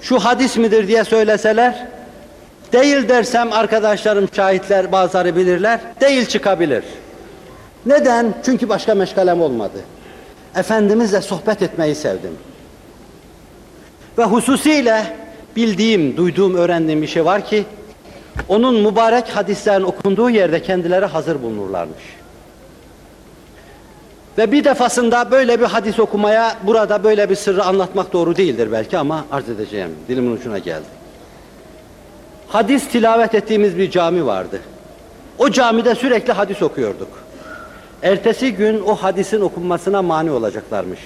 [SPEAKER 1] şu hadis midir diye söyleseler, değil dersem arkadaşlarım, şahitler bazıları bilirler, değil çıkabilir. Neden? Çünkü başka meşgalem olmadı. Efendimizle sohbet etmeyi sevdim. Ve hususiyle bildiğim, duyduğum, öğrendiğim bir şey var ki, onun mübarek hadislerin okunduğu yerde kendileri hazır bulunurlarmış. Ve bir defasında böyle bir hadis okumaya, burada böyle bir sırrı anlatmak doğru değildir belki ama arz edeceğim, dilimin ucuna geldi. Hadis tilavet ettiğimiz bir cami vardı. O camide sürekli hadis okuyorduk. Ertesi gün o hadisin okunmasına mani olacaklarmış.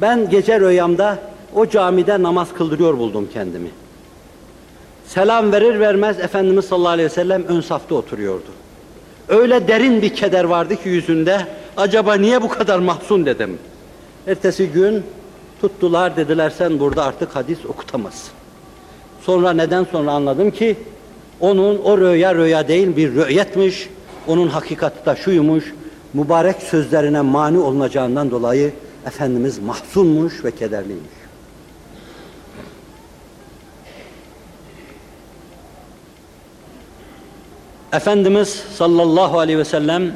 [SPEAKER 1] Ben gece rüyamda o camide namaz kıldırıyor buldum kendimi. Selam verir vermez Efendimiz sallallahu aleyhi ve sellem ön safta oturuyordu. Öyle derin bir keder vardı ki yüzünde, acaba niye bu kadar mahzun dedim. Ertesi gün tuttular dediler sen burada artık hadis okutamazsın. Sonra neden sonra anladım ki Onun o rüya rüya değil bir rüyetmiş. Onun hakikati de şuymuş. Mübarek sözlerine mani olunacağından dolayı Efendimiz mahzunmuş ve kederliymiş. Efendimiz sallallahu aleyhi ve sellem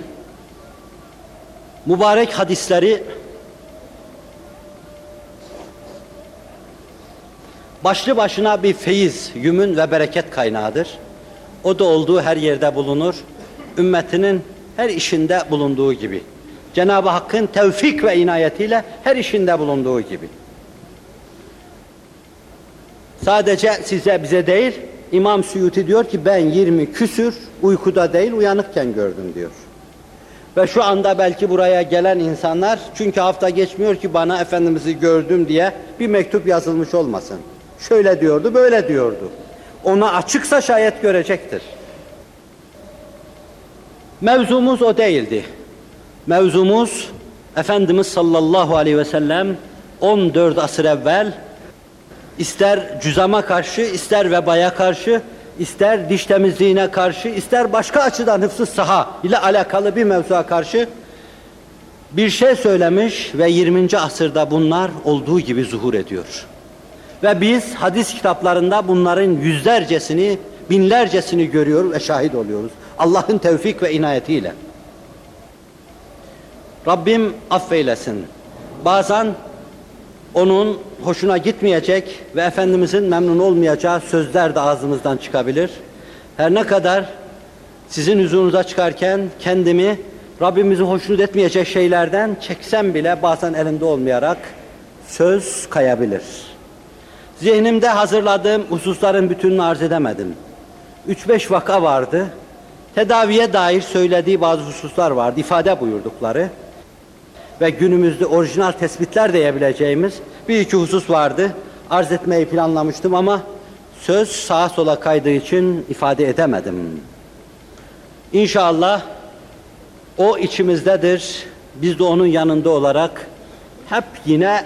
[SPEAKER 1] mübarek hadisleri başlı başına bir feyiz, yümün ve bereket kaynağıdır. O da olduğu her yerde bulunur. Ümmetinin her işinde bulunduğu gibi. Cenab-ı Hakk'ın tevfik ve inayetiyle her işinde bulunduğu gibi. Sadece size bize değil, İmam Suyuti diyor ki ben 20 küsür uykuda değil uyanıkken gördüm diyor. Ve şu anda belki buraya gelen insanlar çünkü hafta geçmiyor ki bana Efendimiz'i gördüm diye bir mektup yazılmış olmasın. Şöyle diyordu, böyle diyordu. Ona açıksa şayet görecektir. Mevzumuz o değildi. Mevzumuz Efendimiz sallallahu aleyhi ve sellem 14 asır evvel ister cüzama karşı, ister vebaya karşı, ister diş temizliğine karşı, ister başka açıdan hıfzı saha ile alakalı bir mevzuya karşı bir şey söylemiş ve 20. asırda bunlar olduğu gibi zuhur ediyor. Ve biz hadis kitaplarında bunların yüzlercesini, binlercesini görüyoruz ve şahit oluyoruz. Allah'ın tevfik ve inayetiyle. Rabbim affeylesin. Bazen onun hoşuna gitmeyecek ve Efendimizin memnun olmayacağı sözler de ağzımızdan çıkabilir. Her ne kadar sizin huzurunuza çıkarken kendimi Rabbimizin hoşnut etmeyecek şeylerden çeksem bile bazen elimde olmayarak söz kayabilir. Zihnimde hazırladığım hususların bütününü arz edemedim. 3-5 vaka vardı. Tedaviye dair söylediği bazı hususlar vardı, ifade buyurdukları ve günümüzde orijinal tespitler diyebileceğimiz bir iki husus vardı. Arz etmeyi planlamıştım ama söz sağa sola kaydığı için ifade edemedim. İnşallah o içimizdedir. Biz de onun yanında olarak hep yine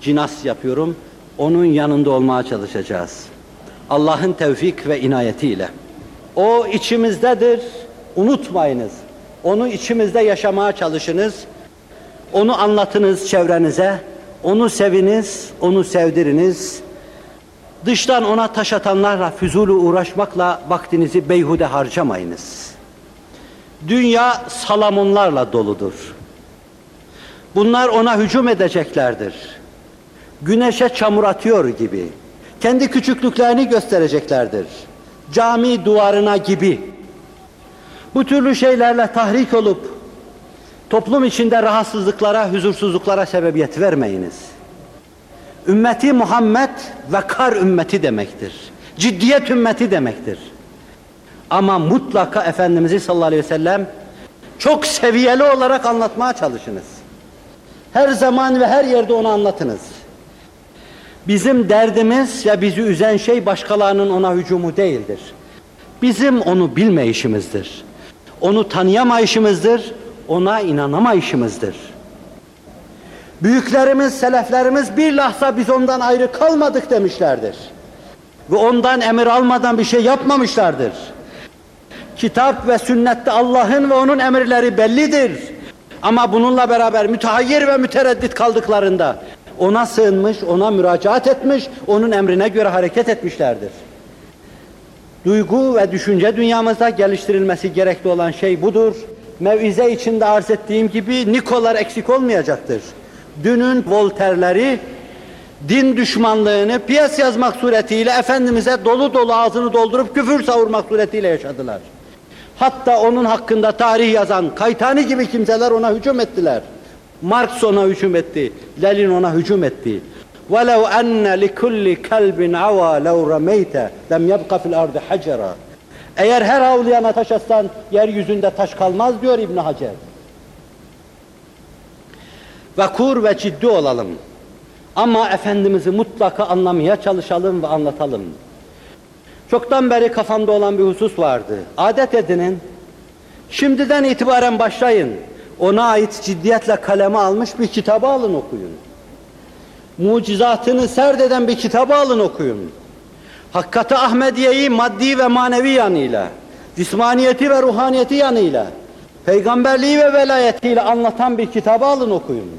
[SPEAKER 1] cinas yapıyorum. Onun yanında olmaya çalışacağız. Allah'ın tevfik ve inayetiyle. O içimizdedir. Unutmayınız. Onu içimizde yaşamaya çalışınız. Onu anlatınız çevrenize, onu seviniz, onu sevdiriniz. Dıştan ona taş atanlarla, füzulu uğraşmakla vaktinizi beyhude harcamayınız. Dünya salamonlarla doludur. Bunlar ona hücum edeceklerdir. Güneşe çamur atıyor gibi. Kendi küçüklüklerini göstereceklerdir. Cami duvarına gibi. Bu türlü şeylerle tahrik olup toplum içinde rahatsızlıklara, huzursuzluklara sebebiyet vermeyiniz. Ümmeti Muhammed vakar ümmeti demektir. Ciddiyet ümmeti demektir. Ama mutlaka Efendimiz'i sallallahu aleyhi ve sellem çok seviyeli olarak anlatmaya çalışınız. Her zaman ve her yerde onu anlatınız. Bizim derdimiz ya bizi üzen şey başkalarının ona hücumu değildir. Bizim onu bilmeyişimizdir. Onu tanıyamayışımızdır, ona inanamayışımızdır. Büyüklerimiz, seleflerimiz bir lahza biz ondan ayrı kalmadık demişlerdir. Ve ondan emir almadan bir şey yapmamışlardır. Kitap ve sünnette Allah'ın ve onun emirleri bellidir. Ama bununla beraber mütehayyir ve mütereddit kaldıklarında ona sığınmış, ona müracaat etmiş, onun emrine göre hareket etmişlerdir. Duygu ve düşünce dünyamızda geliştirilmesi gerekli olan şey budur Mevize içinde arz ettiğim gibi Nikolar eksik olmayacaktır. Dünün Volterleri din düşmanlığını piyas yazmak suretiyle Efendimiz'e dolu dolu ağzını doldurup küfür savurmak suretiyle yaşadılar. Hatta onun hakkında tarih yazan Kaytani gibi kimseler ona hücum ettiler. Marx ona hücum etti, Lenin ona hücum etti. وَلَوْ أَنَّ لِكُلِّ كَلْبٍ عَوَى لَوْ رَمَيْتَ لَمْ يَبْقَ فِي الْأَرْضِ حَجَرًا eğer her avlayana taş atsan yeryüzünde taş kalmaz diyor İbn Hacer. Vakur ve ciddi olalım. Ama Efendimiz'i mutlaka anlamaya çalışalım ve anlatalım. Çoktan beri kafamda olan bir husus vardı. Adet edinin. Şimdiden itibaren başlayın. Ona ait ciddiyetle kaleme almış bir kitabı alın okuyun. Mucizatını serdeden bir kitabı alın okuyun. Hakikati Ahmediye'yi maddi ve manevi yanıyla, cismaniyeti ve ruhaniyeti yanıyla, peygamberliği ve velayetiyle anlatan bir kitabı alın okuyun.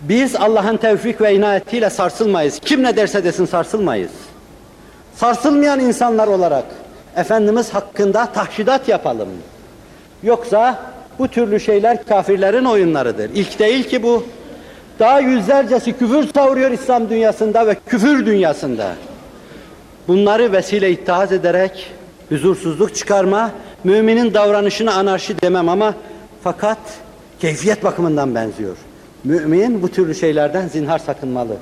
[SPEAKER 1] Biz Allah'ın tevfik ve inayetiyle sarsılmayız. Kim ne derse desin sarsılmayız. Sarsılmayan insanlar olarak Efendimiz hakkında tahşidat yapalım. Yoksa bu türlü şeyler kafirlerin oyunlarıdır. İlk değil ki bu. Daha yüzlercesi küfür savuruyor İslam dünyasında ve küfür dünyasında. Bunları vesile ittihaz ederek huzursuzluk çıkarma, müminin davranışına anarşi demem ama fakat keyfiyet bakımından benziyor. Mümin bu türlü şeylerden zinhar sakınmalı.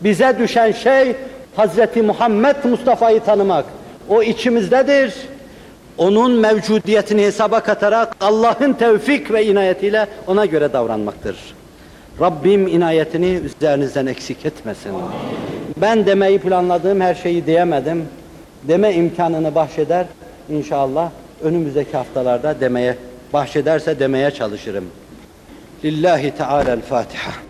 [SPEAKER 1] Bize düşen şey Hazreti Muhammed Mustafa'yı tanımak. O içimizdedir. Onun mevcudiyetini hesaba katarak Allah'ın tevfik ve inayetiyle ona göre davranmaktır. Rabbim inayetini üzerinizden eksik etmesin. Amin. Ben demeyi planladığım her şeyi diyemedim. Deme imkanını bahşeder. İnşallah önümüzdeki haftalarda demeye bahşederse demeye çalışırım. Lillahi
[SPEAKER 2] Teala'l Fatiha.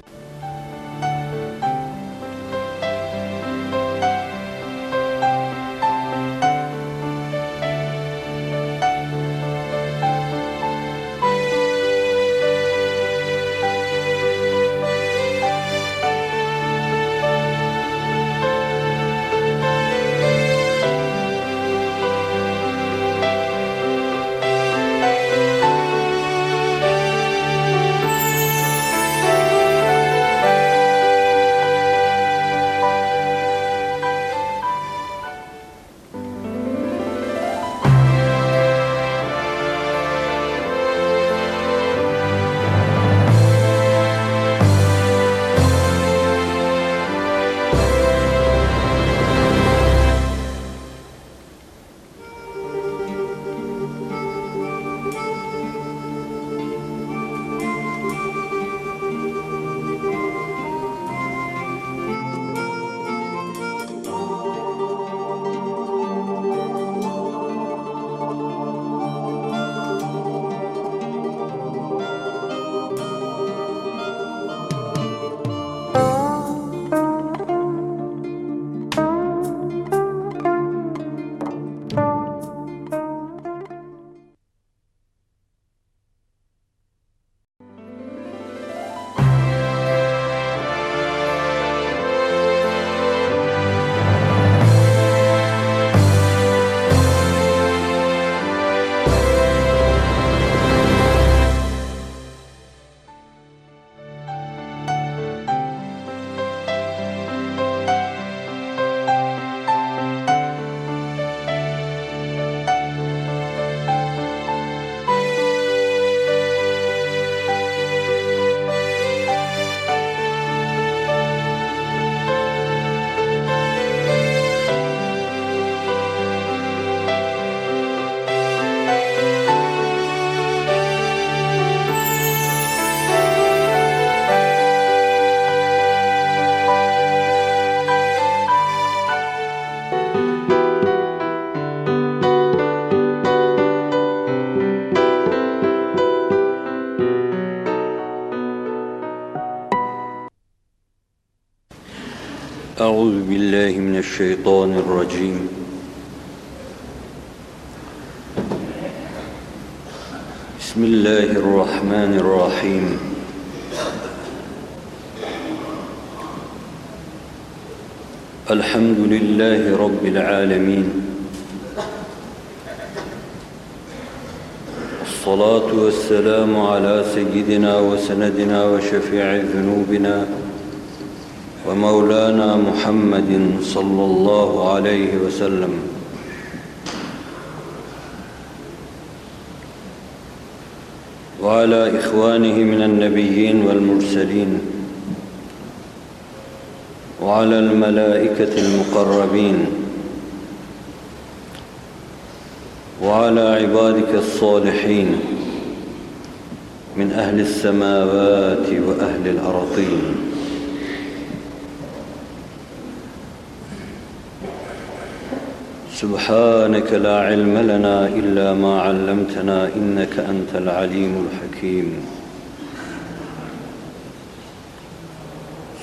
[SPEAKER 2] الشيطان الرجيم. بسم الله الرحمن الرحيم. الحمد لله رب العالمين. الصلاة والسلام على سيدنا وسندنا وشفيع ذنوبنا ومولانا محمد صلى الله عليه وسلم. وعلى إخوانه من النبيين والمرسلين. وعلى الملائكة المقربين. وعلى عبادك الصالحين. من أهل السماوات وأهل الأرضين. سبحانك لا علم لنا إلا ما علمتنا إنك أنت العليم الحكيم.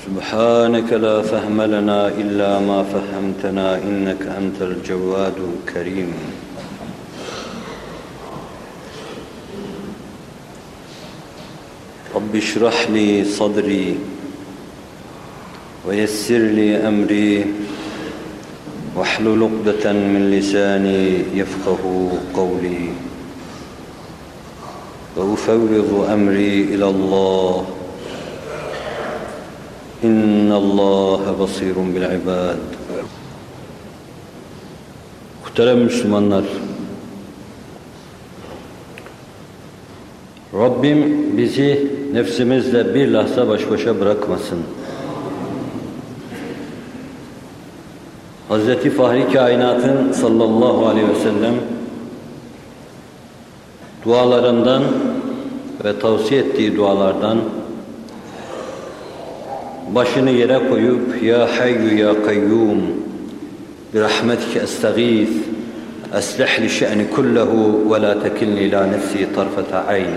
[SPEAKER 2] سبحانك لا فهم لنا إلا ما فهمتنا إنك أنت الجواد الكريم. رب اشرح لي صدري ويسر لي أمري. واحلل لقدة من لساني يفقه قولي. وأفوض أمري إلى الله. إن الله بصير بالعباد. اخترم Müslümanlar Rabbim bizi nefsimizle bir lahza baş başa bırakmasın. Hazreti Fahri Kainat'ın sallallahu aleyhi ve sellem dualarından ve tavsiye ettiği dualardan başını yere koyup ya hayyu ya kayyum bi rahmetike estağiz eslih li şe'ni kullehu ve la tekilni ila nefsi tarfete ayn.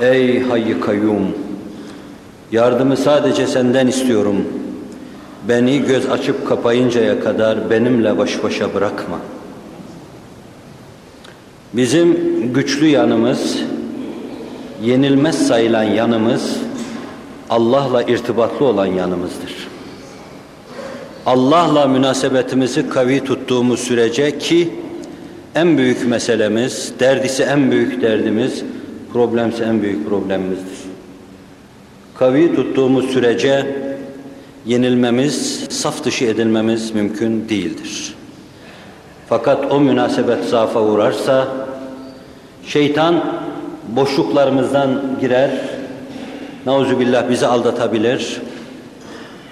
[SPEAKER 2] Ey hayy kayyum yardımı sadece senden istiyorum beni göz açıp kapayıncaya kadar benimle baş başa bırakma bizim güçlü yanımız yenilmez sayılan yanımız Allah'la irtibatlı olan yanımızdır. Allah'la münasebetimizi kavi tuttuğumuz sürece ki en büyük meselemiz, derdisi en büyük derdimiz, problemse en büyük problemimizdir. Kavi tuttuğumuz sürece yenilmemiz, saf dışı edilmemiz mümkün değildir. Fakat o münasebet zafa uğrarsa, şeytan boşluklarımızdan girer, Nauzubillah bizi aldatabilir.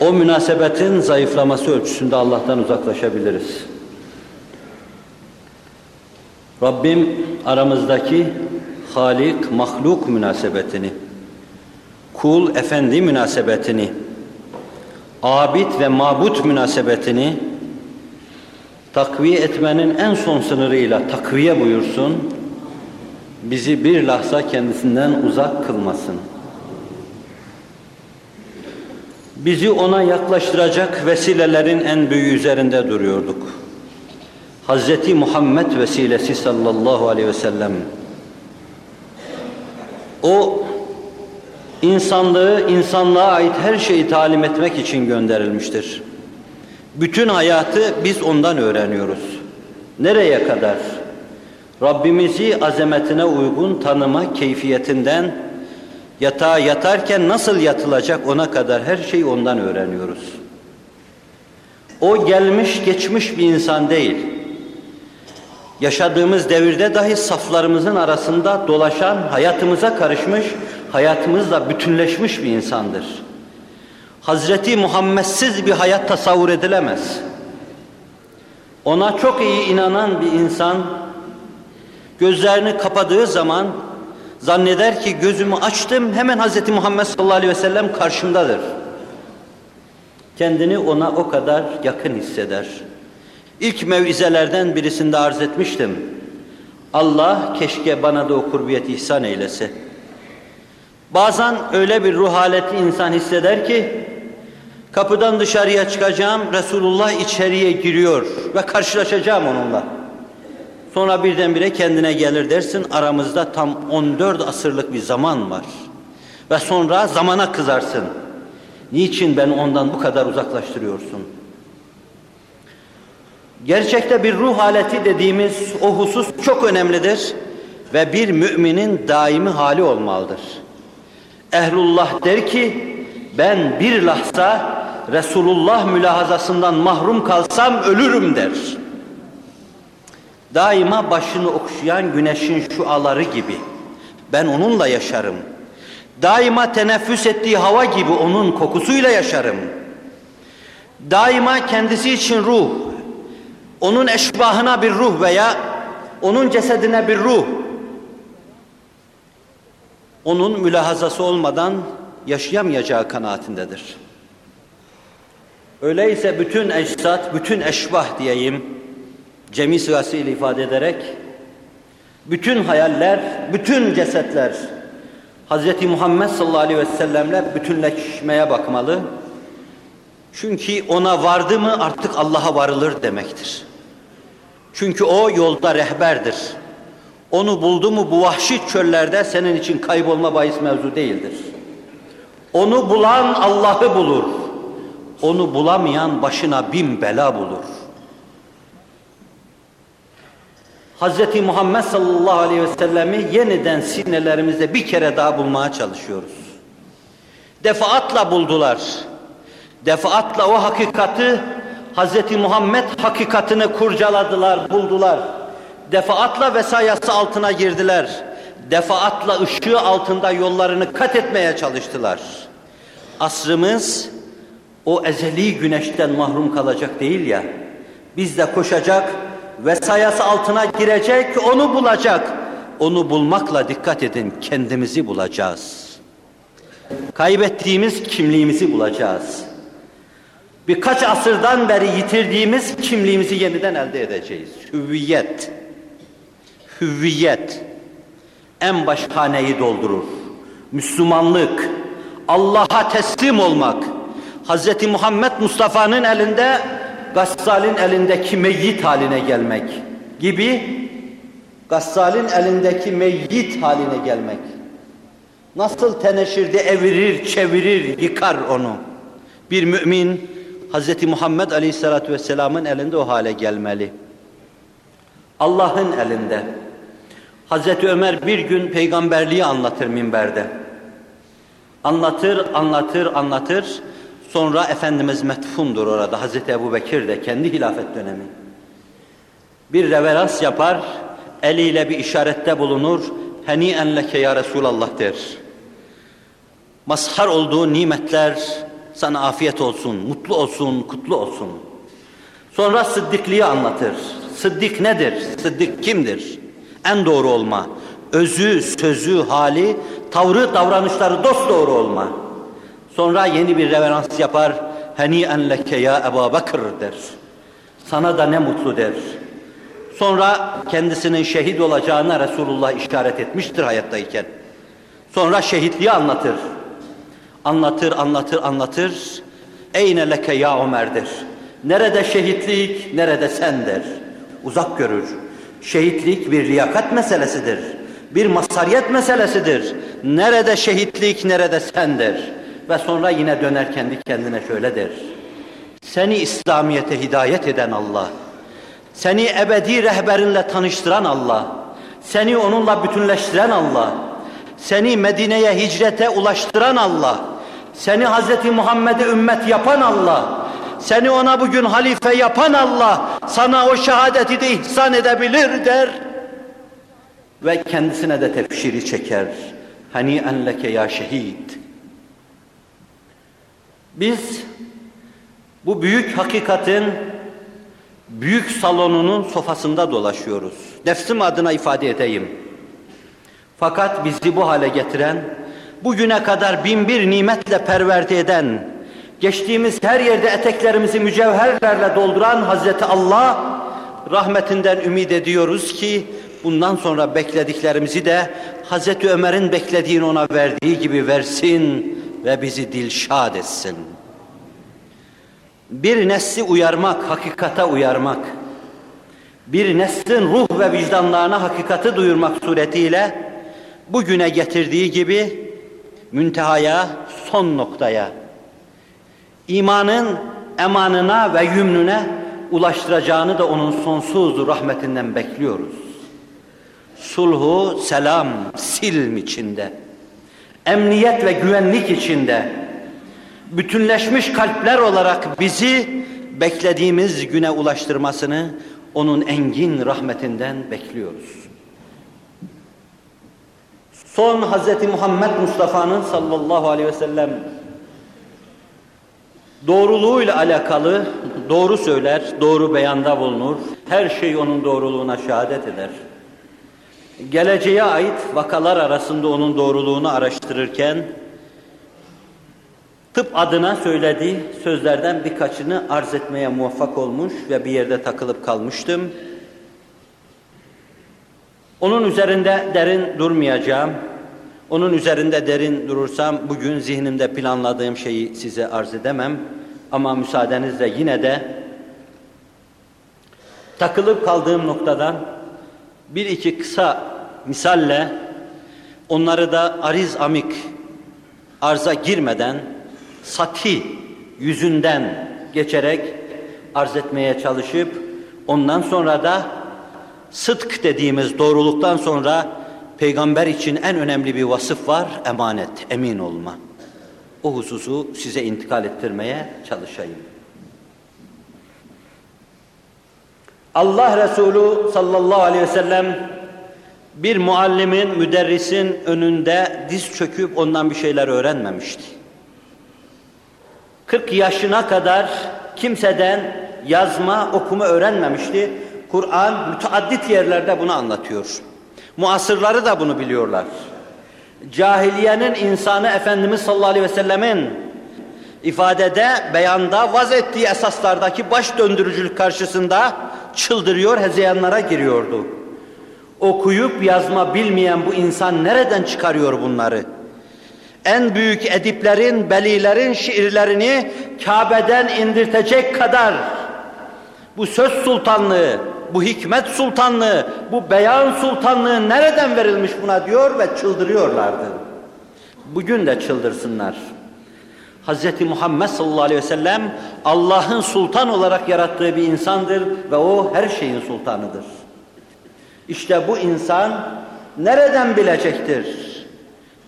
[SPEAKER 2] O münasebetin zayıflaması ölçüsünde Allah'tan uzaklaşabiliriz. Rabbim aramızdaki Halik mahluk münasebetini, kul efendi münasebetini, abid ve mabut münasebetini takviye etmenin en son sınırıyla takviye buyursun, bizi bir lahza kendisinden uzak kılmasın. Bizi ona yaklaştıracak vesilelerin en büyüğü üzerinde duruyorduk. Hazreti Muhammed vesilesi sallallahu aleyhi ve sellem. O insanlığı, insanlığa ait her şeyi talim etmek için gönderilmiştir. Bütün hayatı biz ondan öğreniyoruz. Nereye kadar? Rabbimizi azametine uygun tanıma keyfiyetinden Yatağa yatarken nasıl yatılacak ona kadar her şeyi ondan öğreniyoruz. O gelmiş geçmiş bir insan değil. Yaşadığımız devirde dahi saflarımızın arasında dolaşan, hayatımıza karışmış, hayatımızla bütünleşmiş bir insandır. Hazreti Muhammedsiz bir hayat tasavvur edilemez. Ona çok iyi inanan bir insan gözlerini kapadığı zaman Zanneder ki gözümü açtım hemen Hz. Muhammed sallallahu aleyhi ve sellem karşımdadır. Kendini ona o kadar yakın hisseder. İlk mevizelerden birisinde arz etmiştim. Allah keşke bana da o kurbiyet ihsan eylese. Bazen öyle bir ruh haleti insan hisseder ki kapıdan dışarıya çıkacağım Resulullah içeriye giriyor ve karşılaşacağım onunla. Sonra birdenbire kendine gelir dersin aramızda tam 14 asırlık bir zaman var. Ve sonra zamana kızarsın. Niçin ben ondan bu kadar uzaklaştırıyorsun? Gerçekte bir ruh haleti dediğimiz o husus çok önemlidir ve bir müminin daimi hali olmalıdır. Ehlullah der ki ben bir lahza Resulullah mülahazasından mahrum kalsam ölürüm der daima başını okşayan güneşin şuaları gibi. Ben onunla yaşarım. Daima teneffüs ettiği hava gibi onun kokusuyla yaşarım. Daima kendisi için ruh, onun eşbahına bir ruh veya onun cesedine bir ruh, onun mülahazası olmadan yaşayamayacağı kanaatindedir. Öyleyse bütün eczat, bütün eşbah diyeyim, cemi sırasıyla ifade ederek bütün hayaller, bütün cesetler Hz. Muhammed sallallahu aleyhi ve sellemle bütünleşmeye bakmalı. Çünkü ona vardı mı artık Allah'a varılır demektir. Çünkü o yolda rehberdir. Onu buldu mu bu vahşi çöllerde senin için kaybolma bahis mevzu değildir. Onu bulan Allah'ı bulur. Onu bulamayan başına bin bela bulur. Hz. Muhammed sallallahu aleyhi ve sellemi yeniden sinelerimizde bir kere daha bulmaya çalışıyoruz. Defaatla buldular. Defaatla o hakikati Hz. Muhammed hakikatini kurcaladılar, buldular. Defaatla vesayası altına girdiler. Defaatla ışığı altında yollarını kat etmeye çalıştılar. Asrımız o ezeli güneşten mahrum kalacak değil ya. Biz de koşacak, vesayası altına girecek, onu bulacak. Onu bulmakla dikkat edin, kendimizi bulacağız. Kaybettiğimiz kimliğimizi bulacağız. Birkaç asırdan beri yitirdiğimiz kimliğimizi yeniden elde edeceğiz. Hüviyet. Hüviyet. En baş haneyi doldurur. Müslümanlık. Allah'a teslim olmak. Hz. Muhammed Mustafa'nın elinde, Gassal'in elindeki meyyit haline gelmek gibi Gassal'in elindeki meyyit haline gelmek. Nasıl teneşirde evirir, çevirir, yıkar onu. Bir mümin Hz. Muhammed Aleyhisselatü Vesselam'ın elinde o hale gelmeli. Allah'ın elinde. Hz. Ömer bir gün peygamberliği anlatır minberde. Anlatır, anlatır, anlatır. Sonra Efendimiz metfundur orada. Hz. Ebu Bekir de kendi hilafet dönemi. Bir reverans yapar, eliyle bir işarette bulunur. Heni'en leke ya Resulallah der. Mazhar olduğu nimetler sana afiyet olsun, mutlu olsun, kutlu olsun. Sonra sıddıklığı anlatır. Sıddık nedir? Sıddık kimdir? En doğru olma. Özü, sözü, hali, tavrı, davranışları dost doğru olma. Sonra yeni bir reverans yapar. Heni'en leke ya Ebu Bekir der. Sana da ne mutlu der. Sonra kendisinin şehit olacağına Resulullah işaret etmiştir hayattayken. Sonra şehitliği anlatır. Anlatır, anlatır, anlatır. Eyne leke ya Ömer der. Nerede şehitlik, nerede sen der. Uzak görür. Şehitlik bir liyakat meselesidir. Bir masariyet meselesidir. Nerede şehitlik, nerede sen der. Ve sonra yine döner kendi kendine şöyle der. Seni İslamiyet'e hidayet eden Allah, seni ebedi rehberinle tanıştıran Allah, seni onunla bütünleştiren Allah, seni Medine'ye hicrete ulaştıran Allah, seni Hz. Muhammed'e ümmet yapan Allah, seni ona bugün halife yapan Allah, sana o şehadeti de ihsan edebilir der. Ve kendisine de tefşiri çeker. Hani enleke ya şehit. Biz bu büyük hakikatin büyük salonunun sofasında dolaşıyoruz. Nefsim adına ifade edeyim. Fakat bizi bu hale getiren, bugüne kadar bin bir nimetle perverte eden, geçtiğimiz her yerde eteklerimizi mücevherlerle dolduran Hazreti Allah, rahmetinden ümit ediyoruz ki, bundan sonra beklediklerimizi de Hazreti Ömer'in beklediğini ona verdiği gibi versin ve bizi dilşad etsin. Bir nesli uyarmak, hakikate uyarmak, bir neslin ruh ve vicdanlarına hakikati duyurmak suretiyle bugüne getirdiği gibi müntehaya, son noktaya, imanın emanına ve yümnüne ulaştıracağını da onun sonsuz rahmetinden bekliyoruz. Sulhu, selam, silm içinde, emniyet ve güvenlik içinde, bütünleşmiş kalpler olarak bizi beklediğimiz güne ulaştırmasını onun engin rahmetinden bekliyoruz. Son Hz. Muhammed Mustafa'nın sallallahu aleyhi ve sellem doğruluğuyla alakalı doğru söyler, doğru beyanda bulunur. Her şey onun doğruluğuna şehadet eder. Geleceğe ait vakalar arasında onun doğruluğunu araştırırken tıp adına söylediği sözlerden birkaçını arz etmeye muvaffak olmuş ve bir yerde takılıp kalmıştım. Onun üzerinde derin durmayacağım. Onun üzerinde derin durursam bugün zihnimde planladığım şeyi size arz edemem. Ama müsaadenizle yine de takılıp kaldığım noktadan bir iki kısa misalle onları da ariz amik arza girmeden sati yüzünden geçerek arz etmeye çalışıp ondan sonra da sıdk dediğimiz doğruluktan sonra peygamber için en önemli bir vasıf var emanet, emin olma. O hususu size intikal ettirmeye çalışayım. Allah Resulü sallallahu aleyhi ve sellem bir muallimin, müderrisin önünde diz çöküp ondan bir şeyler öğrenmemişti. 40 yaşına kadar kimseden yazma, okuma öğrenmemişti. Kur'an müteaddit yerlerde bunu anlatıyor. Muasırları da bunu biliyorlar. Cahiliyenin insanı Efendimiz sallallahu aleyhi ve sellemin ifadede, beyanda vaz ettiği esaslardaki baş döndürücülük karşısında çıldırıyor, hezeyanlara giriyordu. Okuyup yazma bilmeyen bu insan nereden çıkarıyor bunları? En büyük ediplerin, belilerin şiirlerini Kabe'den indirtecek kadar bu söz sultanlığı, bu hikmet sultanlığı, bu beyan sultanlığı nereden verilmiş buna diyor ve çıldırıyorlardı. Bugün de çıldırsınlar. Hz. Muhammed sallallahu aleyhi ve sellem Allah'ın sultan olarak yarattığı bir insandır ve o her şeyin sultanıdır. İşte bu insan nereden bilecektir?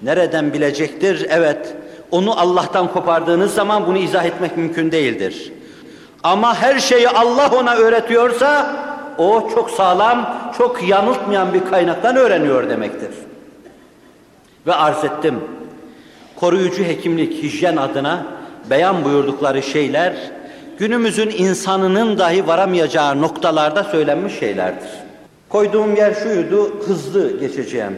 [SPEAKER 2] Nereden bilecektir? Evet, onu Allah'tan kopardığınız zaman bunu izah etmek mümkün değildir. Ama her şeyi Allah ona öğretiyorsa o çok sağlam, çok yanıltmayan bir kaynaktan öğreniyor demektir. Ve arz ettim. Koruyucu hekimlik, hijyen adına beyan buyurdukları şeyler günümüzün insanının dahi varamayacağı noktalarda söylenmiş şeylerdir. Koyduğum yer şuydu, hızlı geçeceğim.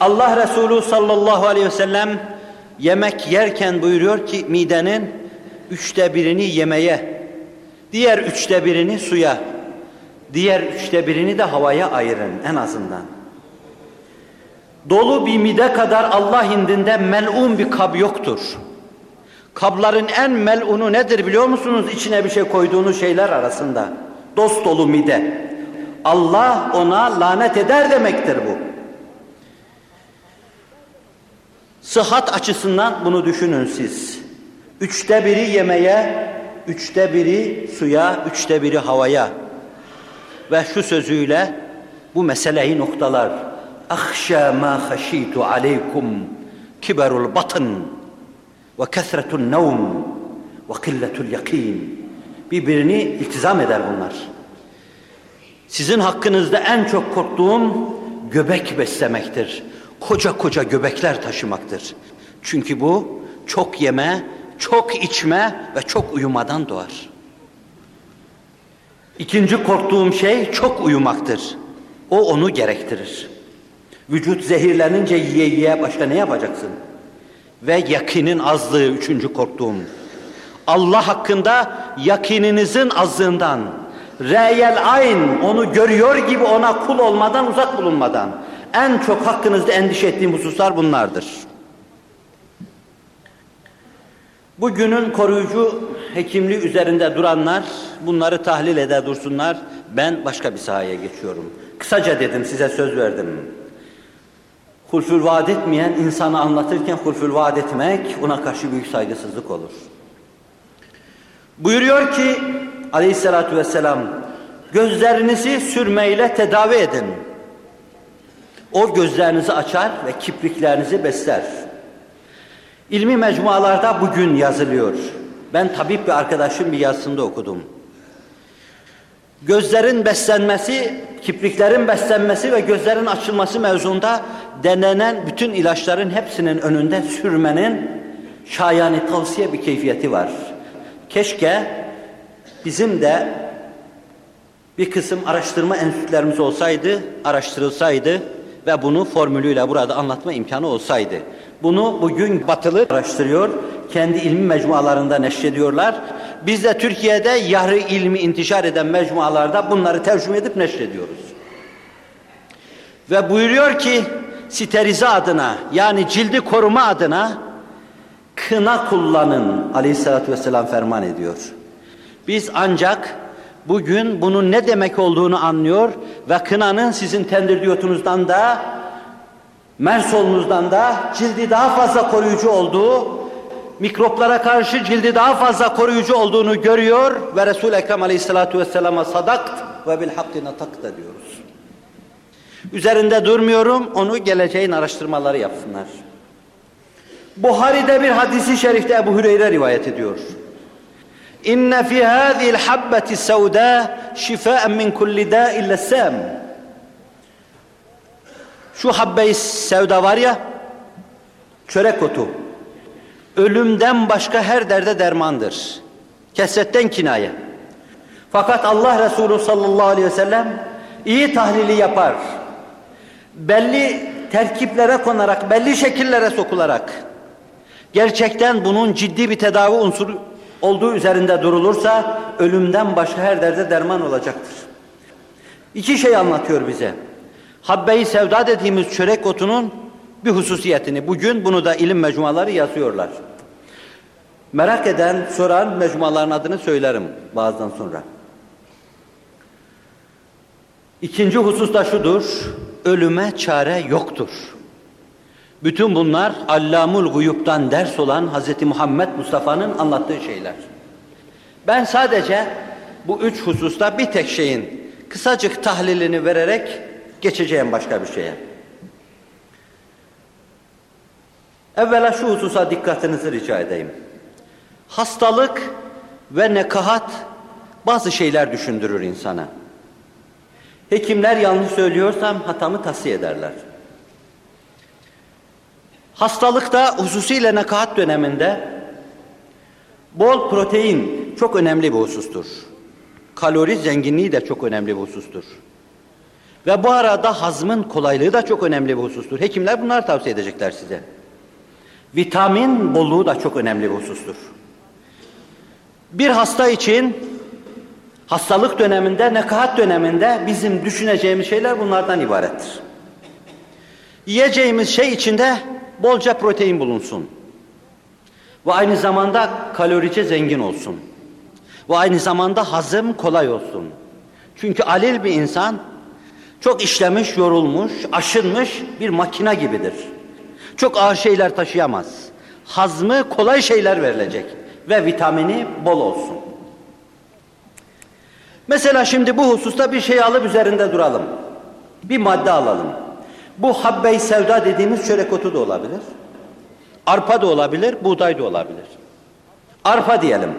[SPEAKER 2] Allah Resulü sallallahu aleyhi ve sellem yemek yerken buyuruyor ki midenin üçte birini yemeye, diğer üçte birini suya, diğer üçte birini de havaya ayırın en azından. Dolu bir mide kadar Allah indinde melun bir kab yoktur. Kabların en melunu nedir biliyor musunuz? İçine bir şey koyduğunuz şeyler arasında. Dost dolu mide. Allah ona lanet eder demektir bu. Sıhhat açısından bunu düşünün siz. Üçte biri yemeğe, üçte biri suya, üçte biri havaya. Ve şu sözüyle bu meseleyi noktalar. Ahşa ma haşitu aleykum kiberul batın ve kesretun nevm ve killetul yakin. Birbirini iltizam eder bunlar. Sizin hakkınızda en çok korktuğum göbek beslemektir. Koca koca göbekler taşımaktır. Çünkü bu çok yeme, çok içme ve çok uyumadan doğar. İkinci korktuğum şey çok uyumaktır. O onu gerektirir. Vücut zehirlenince yiye yiye başka ne yapacaksın? Ve yakinin azlığı üçüncü korktuğum. Allah hakkında yakininizin azlığından, reyel ayn onu görüyor gibi ona kul olmadan uzak bulunmadan en çok hakkınızda endişe ettiğim hususlar bunlardır. Bugünün koruyucu hekimliği üzerinde duranlar bunları tahlil eder dursunlar. Ben başka bir sahaya geçiyorum. Kısaca dedim size söz verdim. Hulfül vaat etmeyen insanı anlatırken hulfül vaat etmek ona karşı büyük saygısızlık olur. Buyuruyor ki aleyhissalatü vesselam gözlerinizi sürmeyle tedavi edin. O gözlerinizi açar ve kipriklerinizi besler. İlmi mecmualarda bugün yazılıyor. Ben tabip bir arkadaşım bir yazısında okudum. Gözlerin beslenmesi, kipriklerin beslenmesi ve gözlerin açılması mevzunda denenen bütün ilaçların hepsinin önünde sürmenin şayani tavsiye bir keyfiyeti var. Keşke bizim de bir kısım araştırma enstitülerimiz olsaydı, araştırılsaydı ve bunu formülüyle burada anlatma imkanı olsaydı. Bunu bugün batılı araştırıyor, kendi ilmi mecmualarında neşrediyorlar. Biz de Türkiye'de yarı ilmi intişar eden mecmualarda bunları tercüme edip neşrediyoruz. Ve buyuruyor ki, siterize adına yani cildi koruma adına kına kullanın aleyhissalatü vesselam ferman ediyor. Biz ancak bugün bunun ne demek olduğunu anlıyor ve kınanın sizin tendirdiyotunuzdan da mersolunuzdan da cildi daha fazla koruyucu olduğu, mikroplara karşı cildi daha fazla koruyucu olduğunu görüyor ve Resul-i Ekrem Aleyhisselatü Vesselam'a sadakt ve bil hakkı natakta diyoruz. Üzerinde durmuyorum, onu geleceğin araştırmaları yapsınlar. Buhari'de bir hadisi şerifte Ebu Hüreyre rivayet ediyor. İnne fi hâzihil habbeti sevdâ şifâen min kulli dâ sam. Şu habbe-i sevda var ya, çörek otu. Ölümden başka her derde dermandır. Kesretten kinaye. Fakat Allah Resulü sallallahu aleyhi ve sellem iyi tahlili yapar. Belli terkiplere konarak, belli şekillere sokularak gerçekten bunun ciddi bir tedavi unsuru olduğu üzerinde durulursa ölümden başka her derde derman olacaktır. İki şey anlatıyor bize. Habbe-i sevda dediğimiz çörek otunun bir hususiyetini. Bugün bunu da ilim mecmuaları yazıyorlar. Merak eden, soran mecmuaların adını söylerim bazıdan sonra. İkinci husus da şudur, ölüme çare yoktur. Bütün bunlar Allamul Guyub'dan ders olan Hz. Muhammed Mustafa'nın anlattığı şeyler. Ben sadece bu üç hususta bir tek şeyin kısacık tahlilini vererek geçeceğim başka bir şeye. Evvela şu hususa dikkatinizi rica edeyim. Hastalık ve nekahat bazı şeyler düşündürür insana. Hekimler yanlış söylüyorsam hatamı tahsiye ederler. Hastalıkta hususiyle nekahat döneminde bol protein çok önemli bir husustur. Kalori zenginliği de çok önemli bir husustur. Ve bu arada hazmın kolaylığı da çok önemli bir husustur. Hekimler bunları tavsiye edecekler size. Vitamin bolluğu da çok önemli bir husustur. Bir hasta için hastalık döneminde, nekahat döneminde bizim düşüneceğimiz şeyler bunlardan ibarettir. Yiyeceğimiz şey içinde bolca protein bulunsun. Ve aynı zamanda kalorice zengin olsun. Ve aynı zamanda hazım kolay olsun. Çünkü alil bir insan çok işlemiş, yorulmuş, aşınmış bir makina gibidir. Çok ağır şeyler taşıyamaz. Hazmı kolay şeyler verilecek ve vitamini bol olsun. Mesela şimdi bu hususta bir şey alıp üzerinde duralım. Bir madde alalım. Bu habbe-i sevda dediğimiz çörek otu da olabilir. Arpa da olabilir, buğday da olabilir. Arpa diyelim.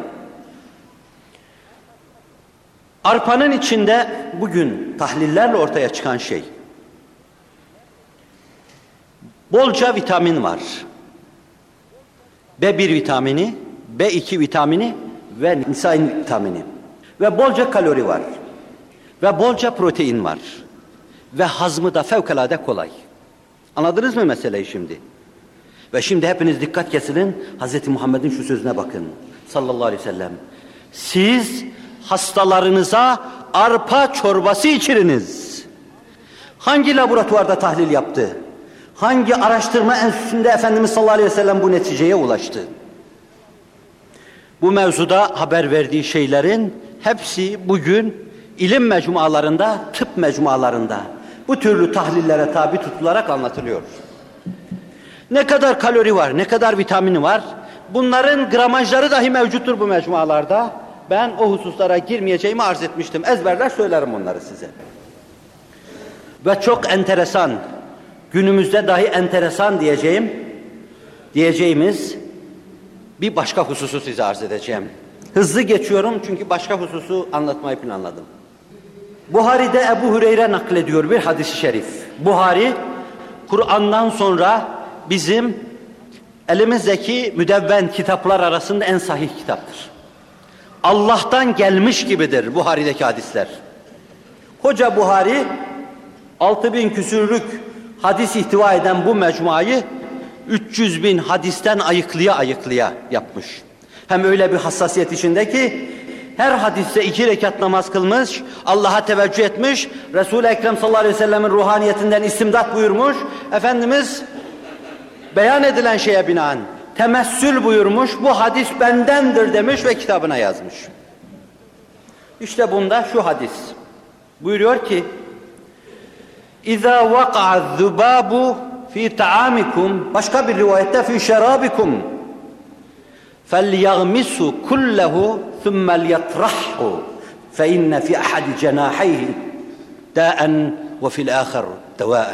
[SPEAKER 2] Arpanın içinde bugün tahlillerle ortaya çıkan şey bolca vitamin var. B1 vitamini, B2 vitamini ve nisain vitamini. Ve bolca kalori var. Ve bolca protein var. Ve hazmı da fevkalade kolay. Anladınız mı meseleyi şimdi? Ve şimdi hepiniz dikkat kesilin. Hz. Muhammed'in şu sözüne bakın. Sallallahu aleyhi ve sellem. Siz hastalarınıza arpa çorbası içiriniz. Hangi laboratuvarda tahlil yaptı? Hangi araştırma enstitüsünde Efendimiz sallallahu aleyhi ve sellem bu neticeye ulaştı? Bu mevzuda haber verdiği şeylerin hepsi bugün ilim mecmualarında, tıp mecmualarında bu türlü tahlillere tabi tutularak anlatılıyor. Ne kadar kalori var, ne kadar vitamini var? Bunların gramajları dahi mevcuttur bu mecmualarda. Ben o hususlara girmeyeceğimi arz etmiştim. Ezberler söylerim onları size. Ve çok enteresan, günümüzde dahi enteresan diyeceğim, diyeceğimiz bir başka hususu size arz edeceğim. Hızlı geçiyorum çünkü başka hususu anlatmayı planladım. Buhari'de Ebu Hüreyre naklediyor bir hadisi şerif. Buhari, Kur'an'dan sonra bizim elimizdeki müdevven kitaplar arasında en sahih kitaptır. Allah'tan gelmiş gibidir Buhari'deki hadisler. Hoca Buhari 6000 küsürlük hadis ihtiva eden bu mecmuayı 300 bin hadisten ayıklıya ayıklıya yapmış. Hem öyle bir hassasiyet içinde ki her hadiste iki rekat namaz kılmış, Allah'a teveccüh etmiş, Resul-i Ekrem sallallahu aleyhi ve sellemin ruhaniyetinden istimdat buyurmuş. Efendimiz beyan edilen şeye binaen temessül buyurmuş, bu hadis bendendir demiş ve kitabına yazmış. İşte bunda şu hadis. Buyuruyor ki, İza vaka'a zubabu fi ta'amikum başka bir rivayette fi şerabikum فَلْيَغْمِسُ كُلَّهُ ثُمَّ لْيَطْرَحْهُ فَاِنَّ فِي أَحَدِ جَنَاحَيْهِ دَاءً وَفِي الْآخَرِ دَوَاءً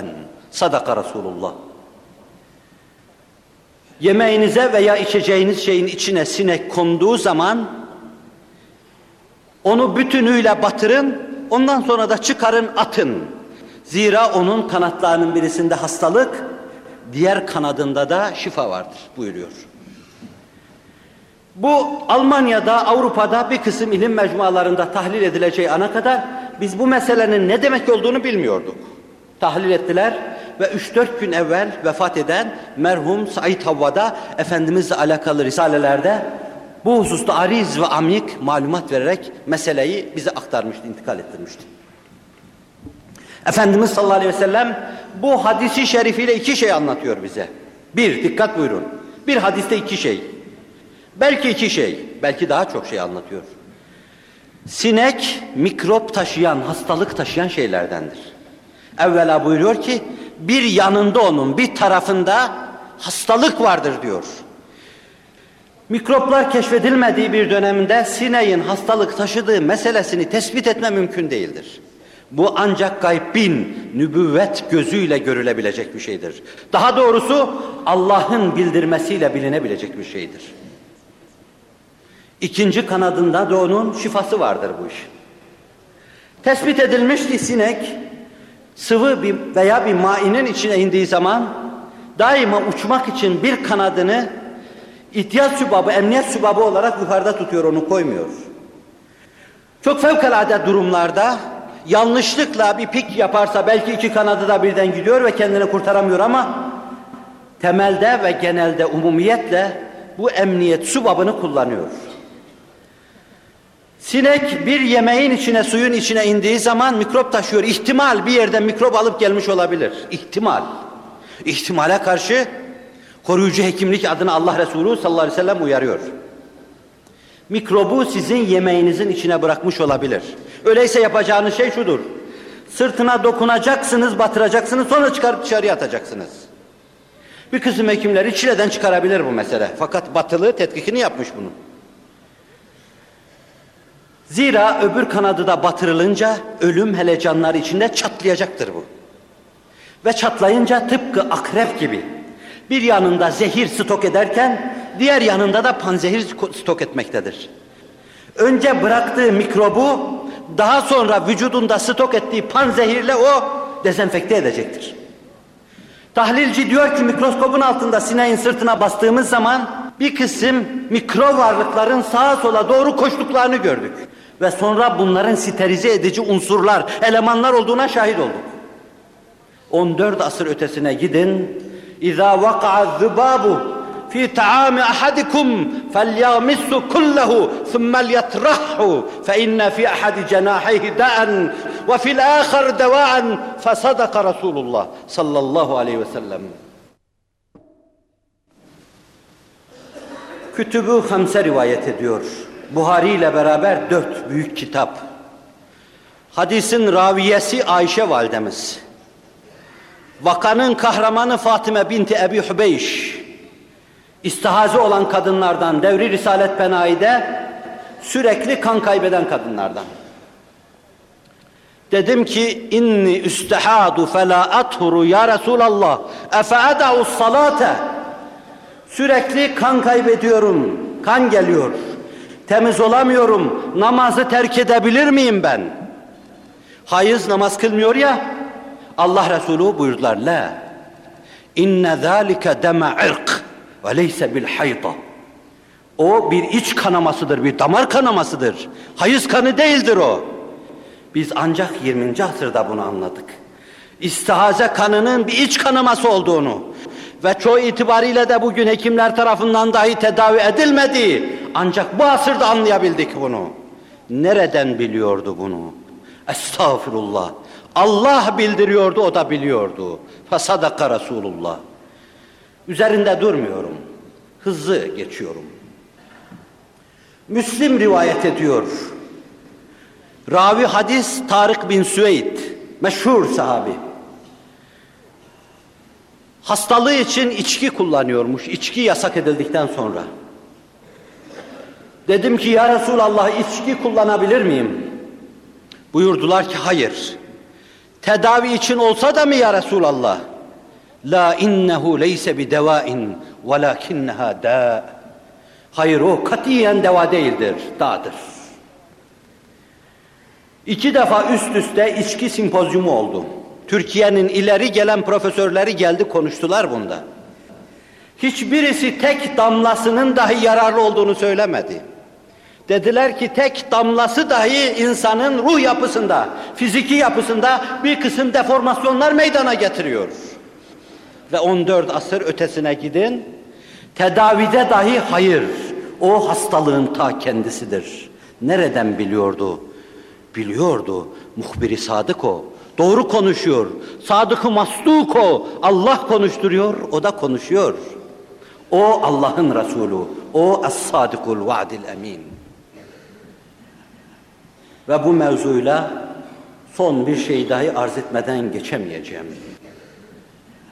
[SPEAKER 2] Sadaka Resulullah. Yemeğinize veya içeceğiniz şeyin içine sinek konduğu zaman onu bütünüyle batırın, ondan sonra da çıkarın atın. Zira onun kanatlarının birisinde hastalık, diğer kanadında da şifa vardır buyuruyor. Bu Almanya'da, Avrupa'da bir kısım ilim mecmualarında tahlil edileceği ana kadar biz bu meselenin ne demek olduğunu bilmiyorduk. Tahlil ettiler ve 3-4 gün evvel vefat eden merhum Said Havva'da Efendimizle alakalı risalelerde bu hususta ariz ve amik malumat vererek meseleyi bize aktarmıştı, intikal ettirmişti. Efendimiz sallallahu aleyhi ve sellem bu hadisi şerifiyle iki şey anlatıyor bize. Bir, dikkat buyurun. Bir hadiste iki şey. Belki iki şey, belki daha çok şey anlatıyor. Sinek mikrop taşıyan, hastalık taşıyan şeylerdendir. Evvela buyuruyor ki bir yanında onun, bir tarafında hastalık vardır diyor. Mikroplar keşfedilmediği bir dönemde sineğin hastalık taşıdığı meselesini tespit etme mümkün değildir. Bu ancak gaybin nübüvvet gözüyle görülebilecek bir şeydir. Daha doğrusu Allah'ın bildirmesiyle bilinebilecek bir şeydir. İkinci kanadında da onun şifası vardır bu iş. Tespit edilmiş ki sinek sıvı bir veya bir mainin içine indiği zaman daima uçmak için bir kanadını ihtiyaç sübabı, emniyet sübabı olarak yukarıda tutuyor, onu koymuyor. Çok fevkalade durumlarda yanlışlıkla bir pik yaparsa belki iki kanadı da birden gidiyor ve kendini kurtaramıyor ama temelde ve genelde umumiyetle bu emniyet sübabını kullanıyor. Sinek bir yemeğin içine, suyun içine indiği zaman mikrop taşıyor. İhtimal bir yerden mikrop alıp gelmiş olabilir. İhtimal. İhtimale karşı koruyucu hekimlik adına Allah Resulü sallallahu aleyhi ve sellem uyarıyor. Mikrobu sizin yemeğinizin içine bırakmış olabilir. Öyleyse yapacağınız şey şudur. Sırtına dokunacaksınız, batıracaksınız, sonra çıkarıp dışarıya atacaksınız. Bir kısım hekimleri çileden çıkarabilir bu mesele. Fakat batılı tetkikini yapmış bunu. Zira öbür kanadı da batırılınca ölüm hele canlar içinde çatlayacaktır bu. Ve çatlayınca tıpkı akrep gibi bir yanında zehir stok ederken diğer yanında da panzehir stok etmektedir. Önce bıraktığı mikrobu daha sonra vücudunda stok ettiği panzehirle o dezenfekte edecektir. Tahlilci diyor ki mikroskopun altında sineğin sırtına bastığımız zaman bir kısım mikro varlıkların sağa sola doğru koştuklarını gördük. Ve sonra bunların sterilize edici unsurlar, elemanlar olduğuna şahit olduk. 14 asır ötesine gidin. İza vaka'a zubabu fi ta'ami ahadikum felyamissu kullahu thumma liyatrahhu fe inne fi ahadi cenahayhi da'an ve fil ahar deva'an fesadaka Resulullah sallallahu aleyhi ve sellem. Kütübü Hamse rivayet ediyor. Buhari ile beraber dört büyük kitap. Hadisin raviyesi Ayşe validemiz. Vakanın kahramanı Fatime binti Ebi Hübeyş. İstihazi olan kadınlardan devri Risalet Penayi'de sürekli kan kaybeden kadınlardan. Dedim ki inni üstehadu fela athuru ya Resulallah efe eda'u salate sürekli kan kaybediyorum kan geliyor temiz olamıyorum. Namazı terk edebilir miyim ben? Hayız namaz kılmıyor ya. Allah Resulü buyurdular la. İnne zâlike deme irk ve leyse bil hayda o bir iç kanamasıdır bir damar kanamasıdır. Hayız kanı değildir o. Biz ancak 20. asırda bunu anladık. İstihaze kanının bir iç kanaması olduğunu ve çoğu itibariyle de bugün hekimler tarafından dahi tedavi edilmediği ancak bu asırda anlayabildik bunu. Nereden biliyordu bunu? Estağfirullah. Allah bildiriyordu, o da biliyordu. Fasadaka Resulullah. Üzerinde durmuyorum. Hızlı geçiyorum. Müslim rivayet ediyor. Ravi hadis Tarık bin Süveyd, meşhur sahabi. Hastalığı için içki kullanıyormuş, içki yasak edildikten sonra. Dedim ki ya Resulallah içki kullanabilir miyim? Buyurdular ki hayır. Tedavi için olsa da mı ya Resulallah? La innehu leyse bi devain velakinneha da. Hayır o katiyen deva değildir, dağdır. İki defa üst üste içki simpozyumu oldu. Türkiye'nin ileri gelen profesörleri geldi konuştular bunda. Hiçbirisi tek damlasının dahi yararlı olduğunu söylemedi. Dediler ki tek damlası dahi insanın ruh yapısında, fiziki yapısında bir kısım deformasyonlar meydana getiriyor. Ve 14 asır ötesine gidin, tedavide dahi hayır, o hastalığın ta kendisidir. Nereden biliyordu? Biliyordu, muhbiri sadık o. Doğru konuşuyor. Sadık-ı masluk. Allah konuşturuyor, o da konuşuyor. O Allah'ın Resulü. O es-sadikul vaadil emin. Ve bu mevzuyla son bir şey dahi arz etmeden geçemeyeceğim.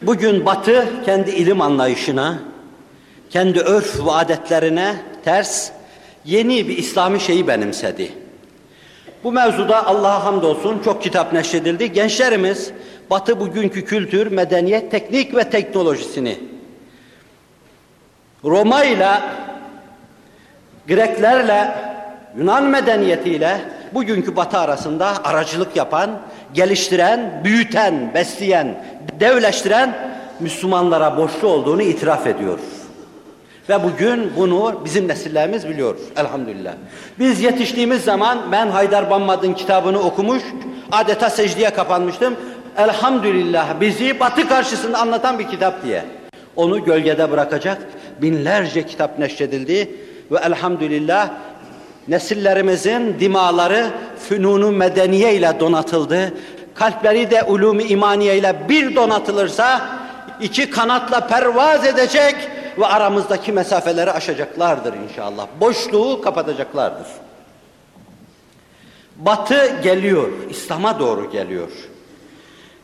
[SPEAKER 2] Bugün Batı kendi ilim anlayışına, kendi örf ve adetlerine ters yeni bir İslami şeyi benimsedi. Bu mevzuda Allah'a hamdolsun çok kitap neşredildi. Gençlerimiz Batı bugünkü kültür, medeniyet, teknik ve teknolojisini Roma ile Greklerle Yunan medeniyetiyle bugünkü Batı arasında aracılık yapan, geliştiren, büyüten, besleyen, devleştiren Müslümanlara borçlu olduğunu itiraf ediyor. Ve bugün bunu bizim nesillerimiz biliyor elhamdülillah. Biz yetiştiğimiz zaman ben Haydar Bammad'ın kitabını okumuş, adeta secdeye kapanmıştım. Elhamdülillah bizi batı karşısında anlatan bir kitap diye. Onu gölgede bırakacak binlerce kitap neşredildi ve elhamdülillah nesillerimizin dimaları fünunu medeniye ile donatıldı. Kalpleri de ulûmu imaniye ile bir donatılırsa iki kanatla pervaz edecek ve aramızdaki mesafeleri aşacaklardır inşallah. Boşluğu kapatacaklardır. Batı geliyor, İslam'a doğru geliyor.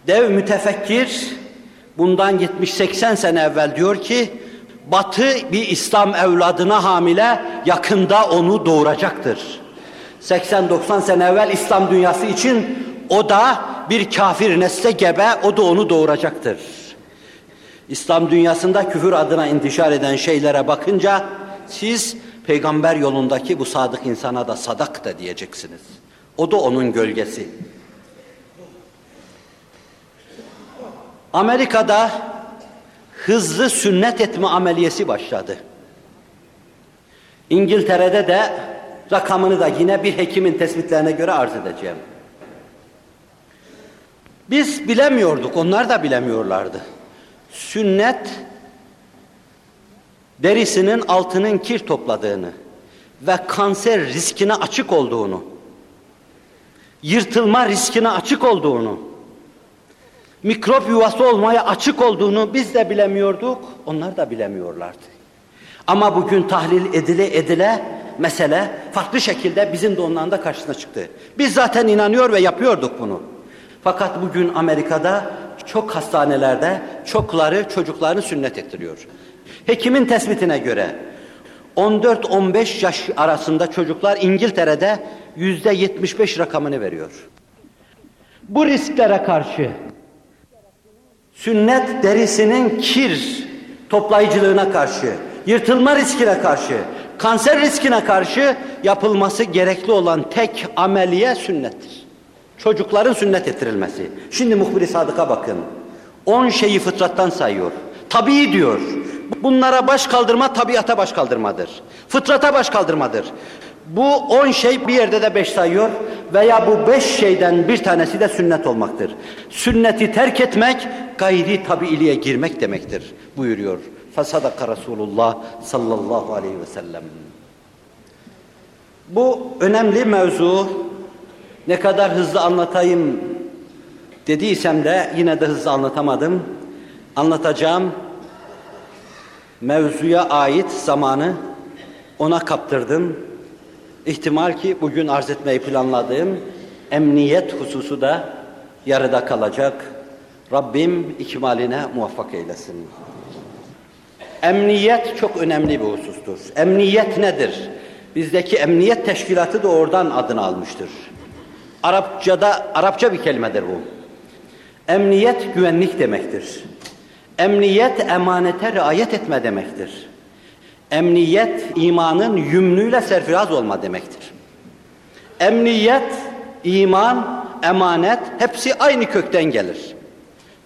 [SPEAKER 2] Dev mütefekkir bundan 70-80 sene evvel diyor ki Batı bir İslam evladına hamile yakında onu doğuracaktır. 80-90 sene evvel İslam dünyası için o da bir kafir nesle gebe, o da onu doğuracaktır. İslam dünyasında küfür adına intişar eden şeylere bakınca siz peygamber yolundaki bu sadık insana da sadak da diyeceksiniz. O da onun gölgesi. Amerika'da hızlı sünnet etme ameliyesi başladı. İngiltere'de de rakamını da yine bir hekimin tespitlerine göre arz edeceğim. Biz bilemiyorduk, onlar da bilemiyorlardı. Sünnet derisinin altının kir topladığını ve kanser riskine açık olduğunu, yırtılma riskine açık olduğunu, mikrop yuvası olmaya açık olduğunu biz de bilemiyorduk, onlar da bilemiyorlardı. Ama bugün tahlil edile edile mesele farklı şekilde bizim de onların da karşısına çıktı. Biz zaten inanıyor ve yapıyorduk bunu. Fakat bugün Amerika'da çok hastanelerde çokları çocuklarını sünnet ettiriyor. Hekimin tespitine göre 14-15 yaş arasında çocuklar İngiltere'de yüzde 75 rakamını veriyor. Bu risklere karşı sünnet derisinin kir toplayıcılığına karşı, yırtılma riskine karşı, kanser riskine karşı yapılması gerekli olan tek ameliye sünnettir. Çocukların sünnet ettirilmesi. Şimdi muhbir sadıka bakın. On şeyi fıtrattan sayıyor. Tabii diyor. Bunlara baş kaldırma tabiata baş kaldırmadır. Fıtrata baş kaldırmadır. Bu on şey bir yerde de beş sayıyor veya bu beş şeyden bir tanesi de sünnet olmaktır. Sünneti terk etmek gayri tabiiliğe girmek demektir buyuruyor. Fasadaka Resulullah sallallahu aleyhi ve sellem. Bu önemli mevzu ne kadar hızlı anlatayım dediysem de yine de hızlı anlatamadım. Anlatacağım mevzuya ait zamanı ona kaptırdım. İhtimal ki bugün arz etmeyi planladığım emniyet hususu da yarıda kalacak. Rabbim ikmaline muvaffak eylesin. Emniyet çok önemli bir husustur. Emniyet nedir? Bizdeki emniyet teşkilatı da oradan adını almıştır. Arapçada, Arapça bir kelimedir bu. Emniyet güvenlik demektir. Emniyet emanete riayet etme demektir. Emniyet imanın yümlüyle serfiraz olma demektir. Emniyet, iman, emanet hepsi aynı kökten gelir.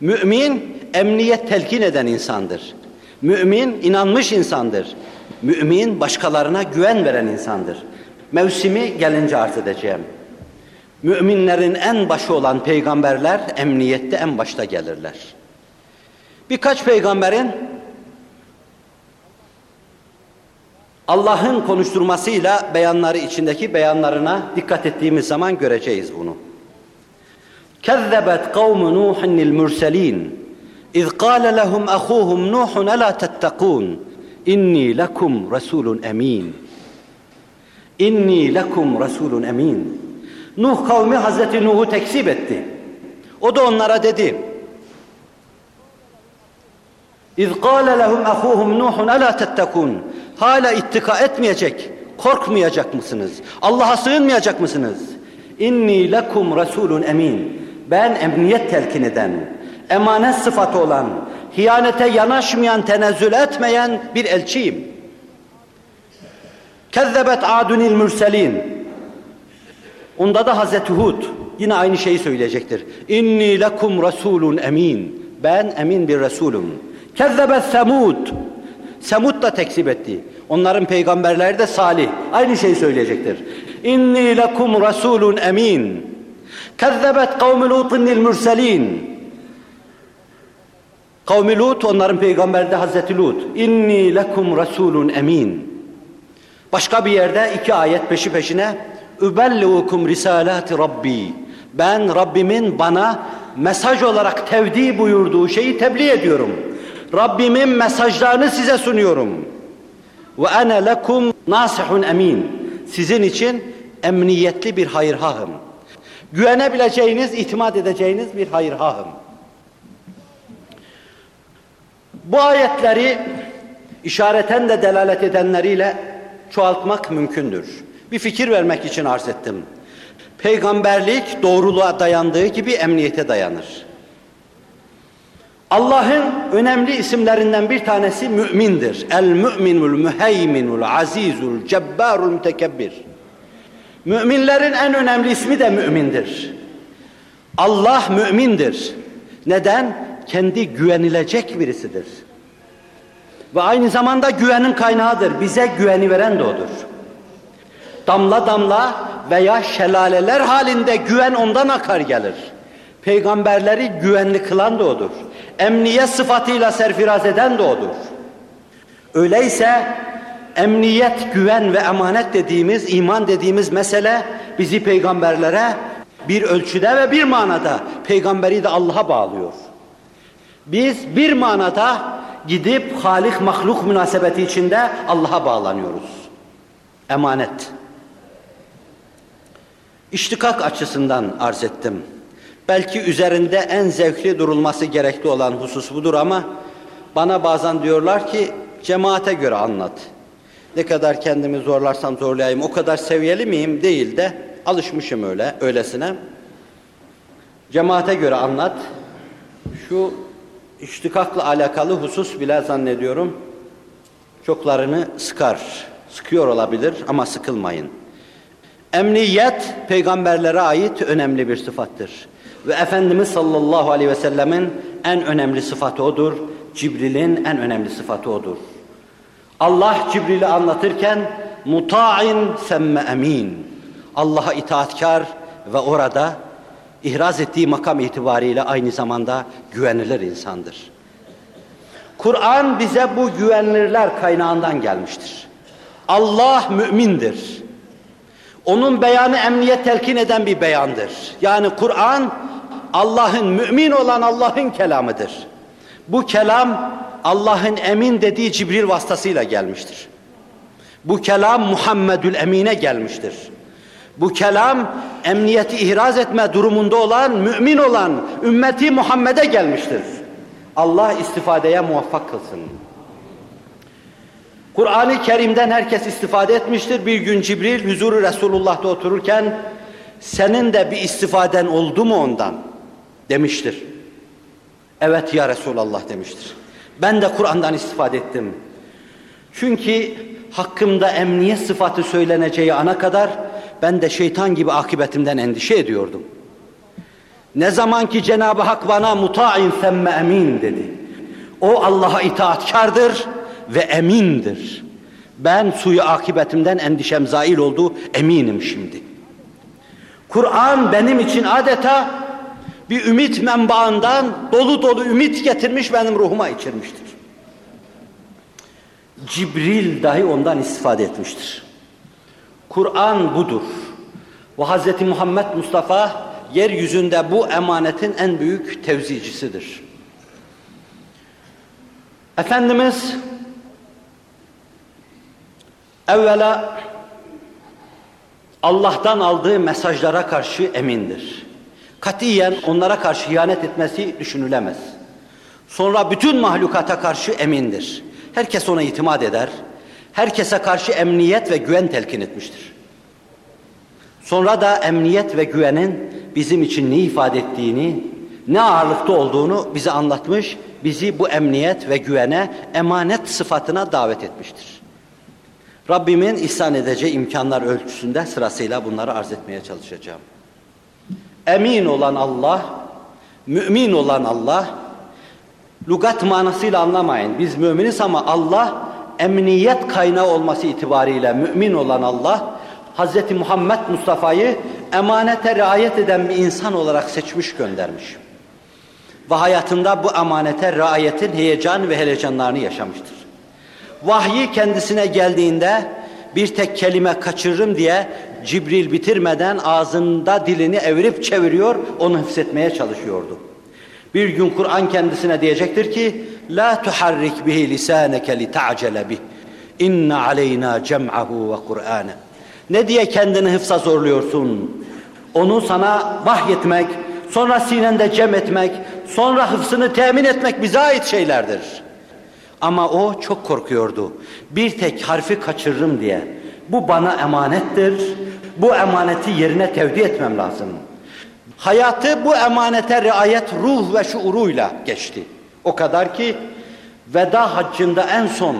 [SPEAKER 2] Mümin emniyet telkin eden insandır. Mümin inanmış insandır. Mümin başkalarına güven veren insandır. Mevsimi gelince arz edeceğim. Müminlerin en başı olan peygamberler emniyette en başta gelirler. Birkaç peygamberin Allah'ın konuşturmasıyla beyanları içindeki beyanlarına dikkat ettiğimiz zaman göreceğiz bunu. Kezzebet kavmu Nuh'nil murselin. İz qala lehum ahuhum Nuh'un la tettekun. İnni lekum resulun emin. İnni lekum resulun emin. Nuh kavmi Hazreti Nuh'u tekzip etti. O da onlara dedi. İz qâle lehum ahuhum Nuhun elâ tettekûn. Hala ittika etmeyecek, korkmayacak mısınız? Allah'a sığınmayacak mısınız? İnni lekum resulun emin. Ben emniyet telkin eden, emanet sıfatı olan, hiyanete yanaşmayan, tenezzül etmeyen bir elçiyim. Kezzebet adunil mürselin. Onda da Hazreti Hud yine aynı şeyi söyleyecektir. İnni lekum rasulun emin. Ben emin bir resulüm. Kezzebet semud. Semud da tekzip etti. Onların peygamberleri de salih. Aynı şeyi söyleyecektir. İnni lekum rasulun emin. Kezzebet kavmi lutinil mürselin. Kavmi Lut onların peygamberi de Hazreti Lut. İnni lekum rasulun emin. Başka bir yerde iki ayet peşi peşine Übelliukum risalati Rabbi. Ben Rabbimin bana mesaj olarak tevdi buyurduğu şeyi tebliğ ediyorum. Rabbimin mesajlarını size sunuyorum. Ve ene lekum nasihun emin. Sizin için emniyetli bir hayırhahım. Güvenebileceğiniz, itimat edeceğiniz bir hayırhahım. Bu ayetleri işareten de delalet edenleriyle çoğaltmak mümkündür. Bir fikir vermek için arz ettim. Peygamberlik doğruluğa dayandığı gibi emniyete dayanır. Allah'ın önemli isimlerinden bir tanesi mümindir. El müminul müheyminul azizul cebbarul mütekebbir. Müminlerin en önemli ismi de mümindir. Allah mümindir. Neden? Kendi güvenilecek birisidir. Ve aynı zamanda güvenin kaynağıdır. Bize güveni veren de odur. Damla damla veya şelaleler halinde güven ondan akar gelir. Peygamberleri güvenli kılan da odur. Emniyet sıfatıyla serfiraz eden de odur. Öyleyse emniyet, güven ve emanet dediğimiz, iman dediğimiz mesele bizi peygamberlere bir ölçüde ve bir manada peygamberi de Allah'a bağlıyor. Biz bir manada gidip halik mahluk münasebeti içinde Allah'a bağlanıyoruz. Emanet. İştikak açısından arz ettim. Belki üzerinde en zevkli durulması gerekli olan husus budur ama bana bazen diyorlar ki cemaate göre anlat. Ne kadar kendimi zorlarsam zorlayayım o kadar seviyeli miyim değil de alışmışım öyle öylesine. Cemaate göre anlat. Şu iştikakla alakalı husus bile zannediyorum çoklarını sıkar. Sıkıyor olabilir ama sıkılmayın. Emniyet peygamberlere ait önemli bir sıfattır. Ve Efendimiz sallallahu aleyhi ve sellemin en önemli sıfatı odur. Cibril'in en önemli sıfatı odur. Allah Cibril'i anlatırken muta'in semme emin. Allah'a itaatkar ve orada ihraz ettiği makam itibariyle aynı zamanda güvenilir insandır. Kur'an bize bu güvenilirler kaynağından gelmiştir. Allah mümindir.
[SPEAKER 1] Onun beyanı emniyet telkin eden bir beyandır. Yani Kur'an Allah'ın mümin olan Allah'ın kelamıdır. Bu kelam Allah'ın emin dediği Cibril vasıtasıyla gelmiştir. Bu kelam Muhammedül Emine gelmiştir. Bu kelam emniyeti ihraz etme durumunda olan, mümin olan ümmeti Muhammed'e gelmiştir. Allah istifadeye muvaffak kılsın. Kur'an-ı Kerim'den herkes istifade etmiştir. Bir gün Cibril huzuru Resulullah'ta otururken senin de bir istifaden oldu mu ondan demiştir. Evet ya Resulallah demiştir. Ben de Kur'an'dan istifade ettim. Çünkü hakkımda emniyet sıfatı söyleneceği ana kadar ben de şeytan gibi akıbetimden endişe ediyordum. Ne zaman ki Cenab-ı Hak bana muta'in semme emin dedi. O Allah'a itaatkardır ve emindir. Ben suyu akıbetimden endişem zail oldu, eminim şimdi. Kur'an benim için adeta bir ümit menbaından dolu dolu ümit getirmiş benim ruhuma içirmiştir. Cibril dahi ondan istifade etmiştir. Kur'an budur. Ve Hz. Muhammed Mustafa yeryüzünde bu emanetin en büyük tevzicisidir. Efendimiz evvela Allah'tan aldığı mesajlara karşı emindir. Katiyen onlara karşı ihanet etmesi düşünülemez. Sonra bütün mahlukata karşı emindir. Herkes ona itimat eder. Herkese karşı emniyet ve güven telkin etmiştir. Sonra da emniyet ve güvenin bizim için ne ifade ettiğini, ne ağırlıkta olduğunu bize anlatmış, bizi bu emniyet ve güvene, emanet sıfatına davet etmiştir. Rabbimin ihsan edeceği imkanlar ölçüsünde sırasıyla bunları arz etmeye çalışacağım. Emin olan Allah, mümin olan Allah, lugat manasıyla anlamayın. Biz müminiz ama Allah emniyet kaynağı olması itibariyle mümin olan Allah, Hz. Muhammed Mustafa'yı emanete riayet eden bir insan olarak seçmiş göndermiş. Ve hayatında bu emanete riayetin heyecan ve heyecanlarını yaşamıştır. Vahyi kendisine geldiğinde bir tek kelime kaçırırım diye Cibril bitirmeden ağzında dilini evirip çeviriyor, onu hıfzetmeye çalışıyordu. Bir gün Kur'an kendisine diyecektir ki la tuharrik bihi lisaneke li ta'cele bih. İnne aleyna cem'ahu ve Kur'ane. Ne diye kendini hıfza zorluyorsun? Onu sana vahyetmek, sonra sinende cem etmek, sonra hıfzını temin etmek bize ait şeylerdir. Ama o çok korkuyordu. Bir tek harfi kaçırırım diye. Bu bana emanettir. Bu emaneti yerine tevdi etmem lazım. Hayatı bu emanete riayet ruh ve şuuruyla geçti. O kadar ki veda haccında en son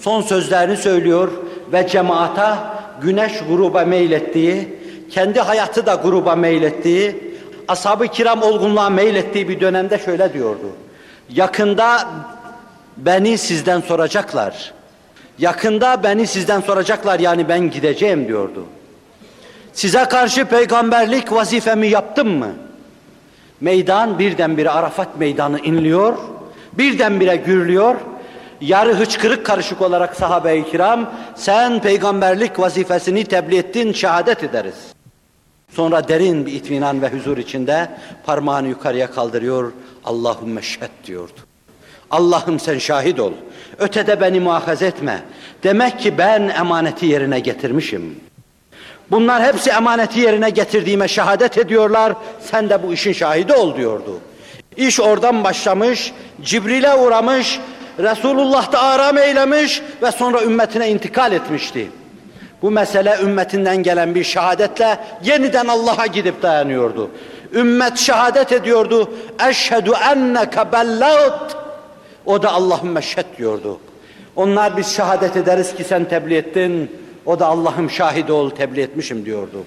[SPEAKER 1] son sözlerini söylüyor ve cemaata güneş gruba meylettiği, kendi hayatı da gruba meylettiği, ashab-ı kiram olgunluğa meylettiği bir dönemde şöyle diyordu. Yakında beni sizden soracaklar. Yakında beni sizden soracaklar yani ben gideceğim diyordu. Size karşı peygamberlik vazifemi yaptım mı? Meydan birdenbire Arafat meydanı inliyor, birdenbire gürlüyor. Yarı hıçkırık karışık olarak sahabe-i kiram, sen peygamberlik vazifesini tebliğ ettin, şehadet ederiz. Sonra derin bir itminan ve huzur içinde parmağını yukarıya kaldırıyor, Allahümme şehd diyordu. Allah'ım sen şahit ol. Ötede beni muhafaza etme. Demek ki ben emaneti yerine getirmişim. Bunlar hepsi emaneti yerine getirdiğime şehadet ediyorlar. Sen de bu işin şahidi ol diyordu. İş oradan başlamış, Cibril'e uğramış, Resulullah da aram eylemiş ve sonra ümmetine intikal etmişti. Bu mesele ümmetinden gelen bir şehadetle yeniden Allah'a gidip dayanıyordu. Ümmet şehadet ediyordu. Eşhedü enneke bellat. O da Allahümme şehd diyordu. Onlar biz şehadet ederiz ki sen tebliğ ettin. O da Allah'ım şahit ol tebliğ etmişim diyordu.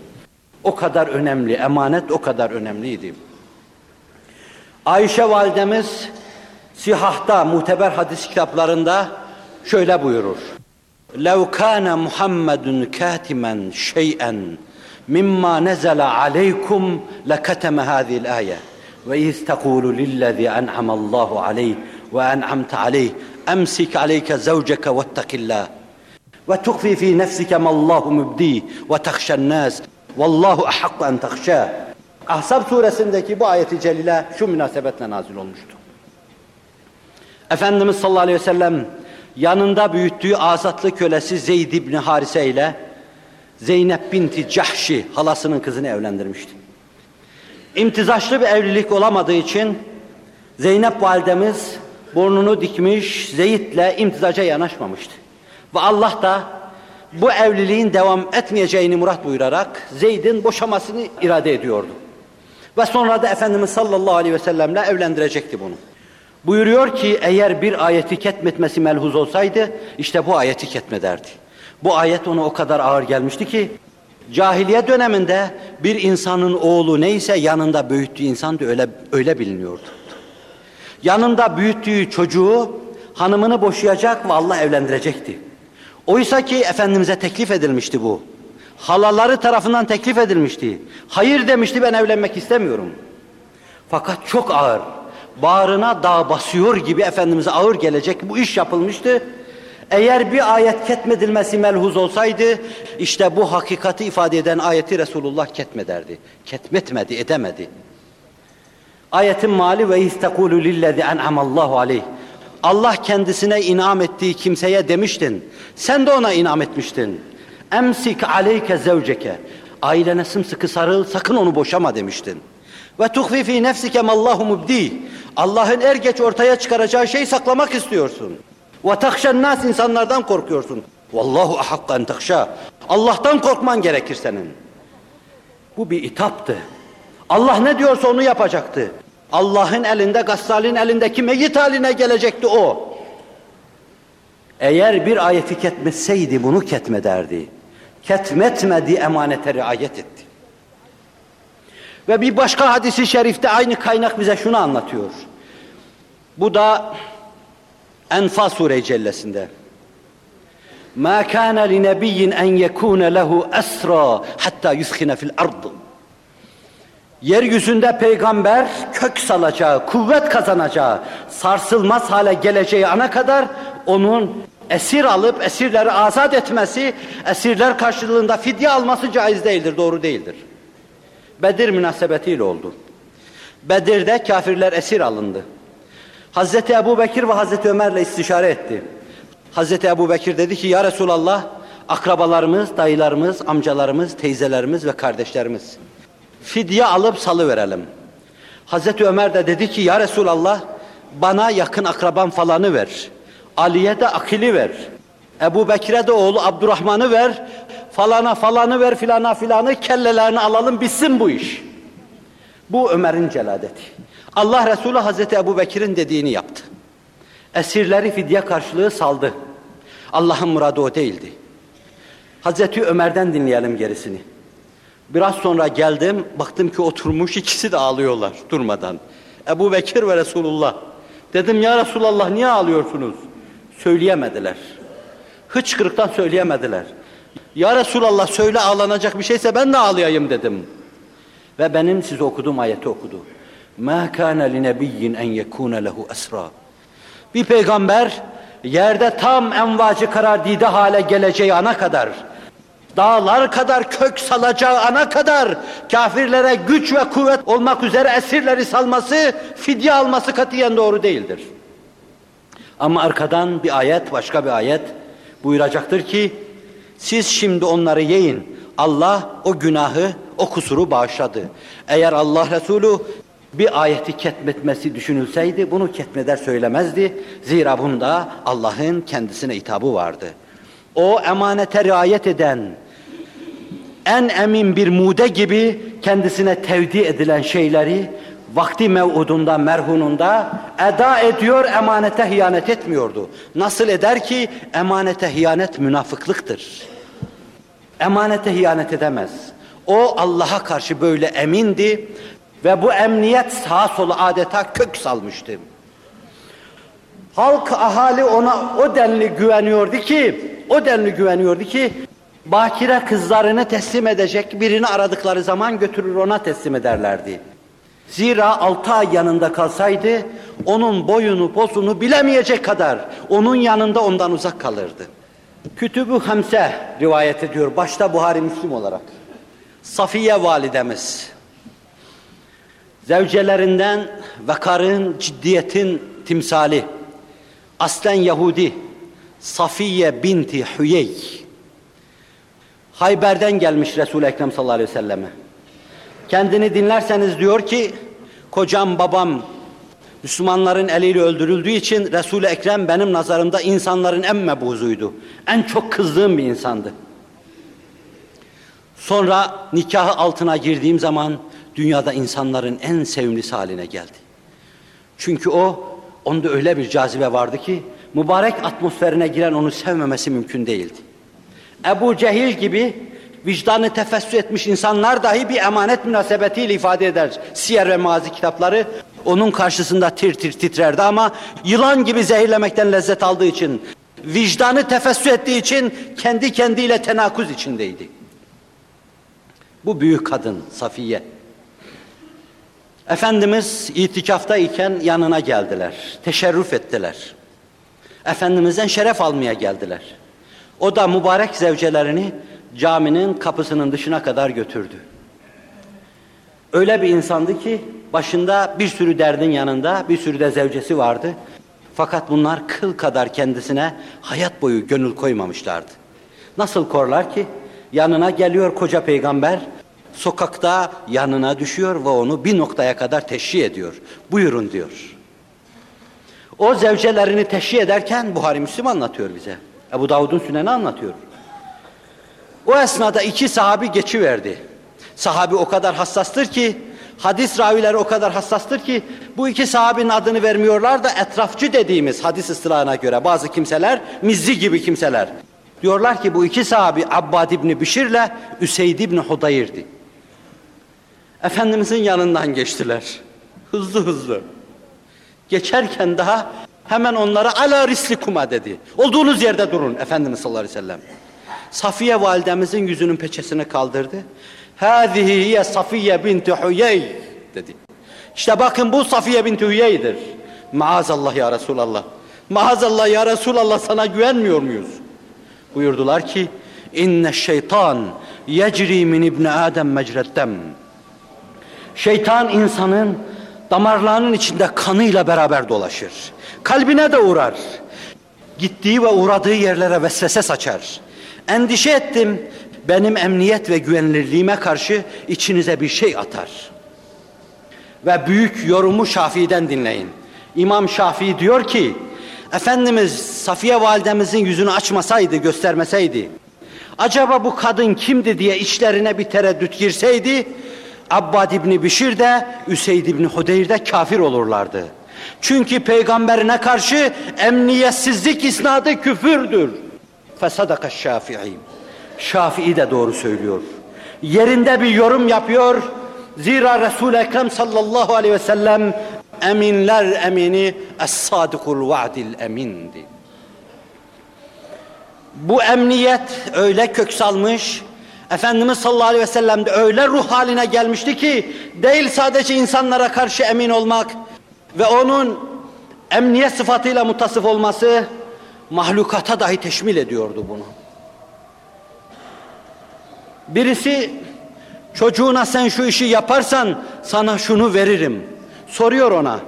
[SPEAKER 1] O kadar önemli, emanet o kadar önemliydi. Ayşe validemiz sihahta, muteber hadis kitaplarında şöyle buyurur. لَوْ كَانَ مُحَمَّدٌ كَاتِمًا شَيْئًا مِمَّا نَزَلَ عَلَيْكُمْ لَكَتَمَ هَذِهِ الْآيَةِ وَإِذْ تَقُولُ لِلَّذِي أَنْعَمَ اللّٰهُ عَلَيْهِ وَأَنْعَمْتَ عَلَيْهِ أَمْسِكْ عَلَيْكَ زَوْجَكَ وَاتَّقِ اللّٰهِ
[SPEAKER 2] Ve tuhfi fi nefsike mallahu mübdi ve tahşen nas. Vallahu ahakku en tahşâ. Ahzab suresindeki bu ayeti celile şu münasebetle nazil olmuştu. Efendimiz sallallahu aleyhi ve sellem yanında büyüttüğü azatlı kölesi Zeyd İbni Harise ile Zeynep binti Cahşi halasının kızını evlendirmişti. İmtizaçlı bir evlilik olamadığı için Zeynep validemiz burnunu dikmiş, Zeyd'le imtizaca yanaşmamıştı. Ve Allah da bu evliliğin devam etmeyeceğini murat buyurarak Zeyd'in boşamasını irade ediyordu. Ve sonra da Efendimiz sallallahu aleyhi ve sellemle evlendirecekti bunu. Buyuruyor ki eğer bir ayeti ketmetmesi melhuz olsaydı işte bu ayeti ketmederdi. Bu ayet ona o kadar ağır gelmişti ki cahiliye döneminde bir insanın oğlu neyse yanında büyüttüğü insan da öyle, öyle biliniyordu. Yanında büyüttüğü çocuğu hanımını boşayacak ve Allah evlendirecekti. Oysa ki Efendimiz'e teklif edilmişti bu. Halaları tarafından teklif edilmişti. Hayır demişti ben evlenmek istemiyorum. Fakat çok ağır. Bağrına dağ basıyor gibi Efendimiz'e ağır gelecek bu iş yapılmıştı. Eğer bir ayet ketmedilmesi melhuz olsaydı, işte bu hakikati ifade eden ayeti Resulullah ketmederdi. Ketmetmedi, edemedi. Ayetin mali ve istekulu lillezî en'amallahu aleyh. Allah kendisine inam ettiği kimseye demiştin. Sen de ona inam etmiştin. Emsik aleyke zevceke. Ailene sımsıkı sarıl, sakın onu boşama demiştin. Ve tuhfi fi nefsike mallahu mubdi. Allah'ın er geç ortaya çıkaracağı şeyi saklamak istiyorsun. Ve takşen nas insanlardan korkuyorsun. Vallahu ahakka en takşa. Allah'tan korkman gerekir senin. Bu bir itaptı. Allah ne diyorsa onu yapacaktı. Allah'ın elinde, Gassal'in elindeki meyit haline gelecekti o. Eğer bir ayeti ketmetseydi bunu ketmederdi. Ketmetmedi, emanete riayet etti. Ve bir başka hadisi şerifte aynı kaynak bize şunu anlatıyor. Bu da Enfal Sure-i Cellesi'nde. مَا كَانَ لِنَبِيٍّ اَنْ يَكُونَ لَهُ أَسْرَى حَتَّى يُثْخِنَ فِي الْأَرْضِ Yeryüzünde peygamber kök salacağı, kuvvet kazanacağı, sarsılmaz hale geleceği ana kadar onun esir alıp esirleri azat etmesi, esirler karşılığında fidye alması caiz değildir, doğru değildir. Bedir münasebetiyle oldu. Bedir'de kafirler esir alındı. Hazreti Ebu Bekir ve Hazreti Ömer'le istişare etti. Hazreti Ebu Bekir dedi ki ya Resulallah akrabalarımız, dayılarımız, amcalarımız, teyzelerimiz ve kardeşlerimiz fidye alıp salı verelim. Hazreti Ömer de dedi ki ya Resulallah bana yakın akraban falanı ver. Ali'ye de akili ver. Ebu Bekir'e de oğlu Abdurrahman'ı ver. Falana falanı ver filana filanı kellelerini alalım bitsin bu iş. Bu Ömer'in celadeti. Allah Resulü Hazreti Ebu Bekir'in dediğini yaptı. Esirleri fidye karşılığı saldı. Allah'ın muradı o değildi. Hazreti Ömer'den dinleyelim gerisini. Biraz sonra geldim, baktım ki oturmuş ikisi de ağlıyorlar durmadan. Ebu Bekir ve Resulullah. Dedim ya Resulallah niye ağlıyorsunuz? Söyleyemediler. Hıçkırıktan söyleyemediler. Ya Resulallah söyle ağlanacak bir şeyse ben de ağlayayım dedim. Ve benim size okuduğum ayeti okudu. مَا كَانَ لِنَبِيٍّ اَنْ يَكُونَ لَهُ أَسْرًا Bir peygamber yerde tam envacı karar dide hale geleceği ana kadar, dağlar kadar kök salacağı ana kadar kafirlere güç ve kuvvet olmak üzere esirleri salması, fidye alması katiyen doğru değildir. Ama arkadan bir ayet, başka bir ayet buyuracaktır ki, siz şimdi onları yiyin. Allah o günahı, o kusuru bağışladı. Eğer Allah Resulü bir ayeti ketmetmesi düşünülseydi bunu ketmeder söylemezdi. Zira bunda Allah'ın kendisine hitabı vardı. O emanete riayet eden, en emin bir mude gibi kendisine tevdi edilen şeyleri vakti mev'udunda, merhununda eda ediyor, emanete hıyanet etmiyordu. Nasıl eder ki emanete hıyanet münafıklıktır. Emanete hıyanet edemez. O Allah'a karşı böyle emindi ve bu emniyet sağa sola adeta kök salmıştı. Halk, ahali ona o denli güveniyordu ki, o denli güveniyordu ki, bakire kızlarını teslim edecek birini aradıkları zaman götürür ona teslim ederlerdi. Zira altı ay yanında kalsaydı, onun boyunu, posunu bilemeyecek kadar onun yanında ondan uzak kalırdı.
[SPEAKER 1] Kütübü Hamse rivayet ediyor. Başta Buhari Müslim olarak. Safiye validemiz. Zevcelerinden vakarın, ciddiyetin timsali. Aslen Yahudi. Safiye binti Hüyey. Hayber'den gelmiş Resul-i Ekrem sallallahu aleyhi ve selleme. Kendini dinlerseniz diyor ki, kocam babam Müslümanların eliyle öldürüldüğü için Resul-i Ekrem benim nazarımda insanların en mebuzuydu. En çok kızdığım bir insandı. Sonra nikahı altına girdiğim zaman dünyada insanların en sevimlisi haline geldi. Çünkü o, onda öyle bir cazibe vardı ki mübarek atmosferine giren onu sevmemesi mümkün değildi. Ebu Cehil gibi vicdanı tefessü etmiş insanlar dahi bir emanet münasebetiyle ifade eder siyer ve mazi kitapları. Onun karşısında tir tir titrerdi ama yılan gibi zehirlemekten lezzet aldığı için, vicdanı tefessü ettiği için kendi kendiyle tenakuz içindeydi. Bu büyük kadın Safiye. Efendimiz itikafta iken yanına geldiler. Teşerrüf ettiler. Efendimizden şeref almaya geldiler. O da mübarek zevcelerini caminin kapısının dışına kadar götürdü. Öyle bir insandı ki başında bir sürü derdin yanında bir sürü de zevcesi vardı. Fakat bunlar kıl kadar kendisine hayat boyu gönül koymamışlardı. Nasıl korlar ki? Yanına geliyor koca peygamber, sokakta yanına düşüyor ve onu bir noktaya kadar teşhi ediyor. Buyurun diyor. O zevcelerini teşhi ederken Buhari Müslim anlatıyor bize. Ebu Davud'un süneni anlatıyor. O esnada iki sahabi geçiverdi. Sahabi o kadar hassastır ki, hadis ravileri o kadar hassastır ki, bu iki sahabinin adını vermiyorlar da etrafçı dediğimiz hadis ıstılahına göre bazı kimseler, mizzi gibi kimseler. Diyorlar ki bu iki sahabi Abbad İbni Bişir'le Üseyd İbni Hudayr'di. Efendimizin yanından geçtiler. Hızlı hızlı. Geçerken daha hemen onlara ala rislikuma dedi. Olduğunuz yerde durun Efendimiz sallallahu aleyhi ve sellem. Safiye validemizin yüzünün peçesini kaldırdı. Hâzihi Safiye binti Hüyey dedi. İşte bakın bu Safiye binti Hüyey'dir. Maazallah ya Resulallah. Maazallah ya Resulallah sana güvenmiyor muyuz? Buyurdular ki inne şeytan yecri min ibni Adem mecreddem. Şeytan insanın damarlarının içinde kanıyla beraber dolaşır. Kalbine de uğrar. Gittiği ve uğradığı yerlere vesvese saçar. Endişe ettim, benim emniyet ve güvenilirliğime karşı içinize bir şey atar. Ve büyük yorumu Şafii'den dinleyin. İmam Şafii diyor ki, Efendimiz Safiye validemizin yüzünü açmasaydı, göstermeseydi, acaba bu kadın kimdi diye içlerine bir tereddüt girseydi, Abbad İbni Bişir de, Üseyd İbni Hudeyr de kafir olurlardı. Çünkü peygamberine karşı emniyetsizlik isnadı küfürdür. Fesadaka Şafii. Şafii de doğru söylüyor. Yerinde bir yorum yapıyor. Zira Resul-i Ekrem sallallahu aleyhi ve sellem eminler emini es-sadikul vaadil emindi. Bu emniyet öyle kök salmış, Efendimiz sallallahu aleyhi ve sellem de öyle ruh haline gelmişti ki değil sadece insanlara karşı emin olmak ve onun emniyet sıfatıyla mutasıf olması mahlukata dahi teşmil ediyordu bunu. Birisi çocuğuna sen şu işi yaparsan sana şunu veririm. Soruyor ona.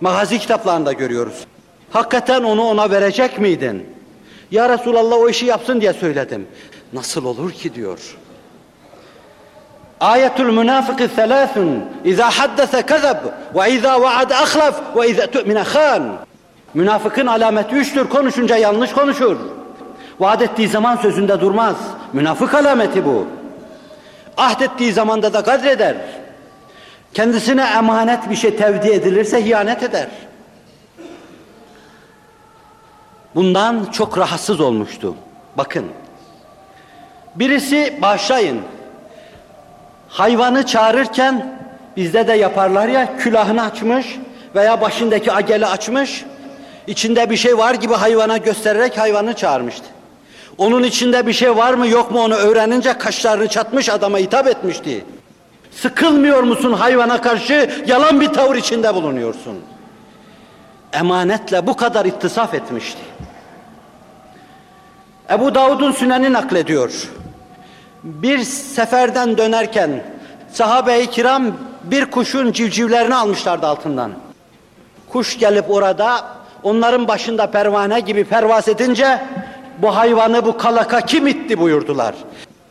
[SPEAKER 1] Magazi kitaplarında görüyoruz. Hakikaten onu ona verecek miydin? Ya Resulallah o işi yapsın diye söyledim. Nasıl olur ki diyor. Ayetul münafıkı selâthun. İzâ haddese kezeb ve izâ vaad ahlaf ve izâ tu'mine khan. Münafıkın alameti üçtür. Konuşunca yanlış konuşur. Vaat ettiği zaman sözünde durmaz. Münafık alameti bu. Ahdettiği zamanda da kadreder. Kendisine emanet bir şey tevdi edilirse hiyanet eder. Bundan çok rahatsız olmuştu. Bakın. Birisi başlayın. Hayvanı çağırırken bizde de yaparlar ya külahını açmış veya başındaki ageli açmış. içinde bir şey var gibi hayvana göstererek hayvanı çağırmıştı. Onun içinde bir şey var mı yok mu onu öğrenince kaşlarını çatmış adama hitap etmişti. Sıkılmıyor musun hayvana karşı yalan bir tavır içinde bulunuyorsun. Emanetle bu kadar ittisaf etmişti. Ebu Davud'un süneni naklediyor. Bir seferden dönerken sahabe-i kiram bir kuşun civcivlerini almışlardı altından. Kuş gelip orada onların başında pervane gibi pervaz edince bu hayvanı bu kalaka kim itti buyurdular.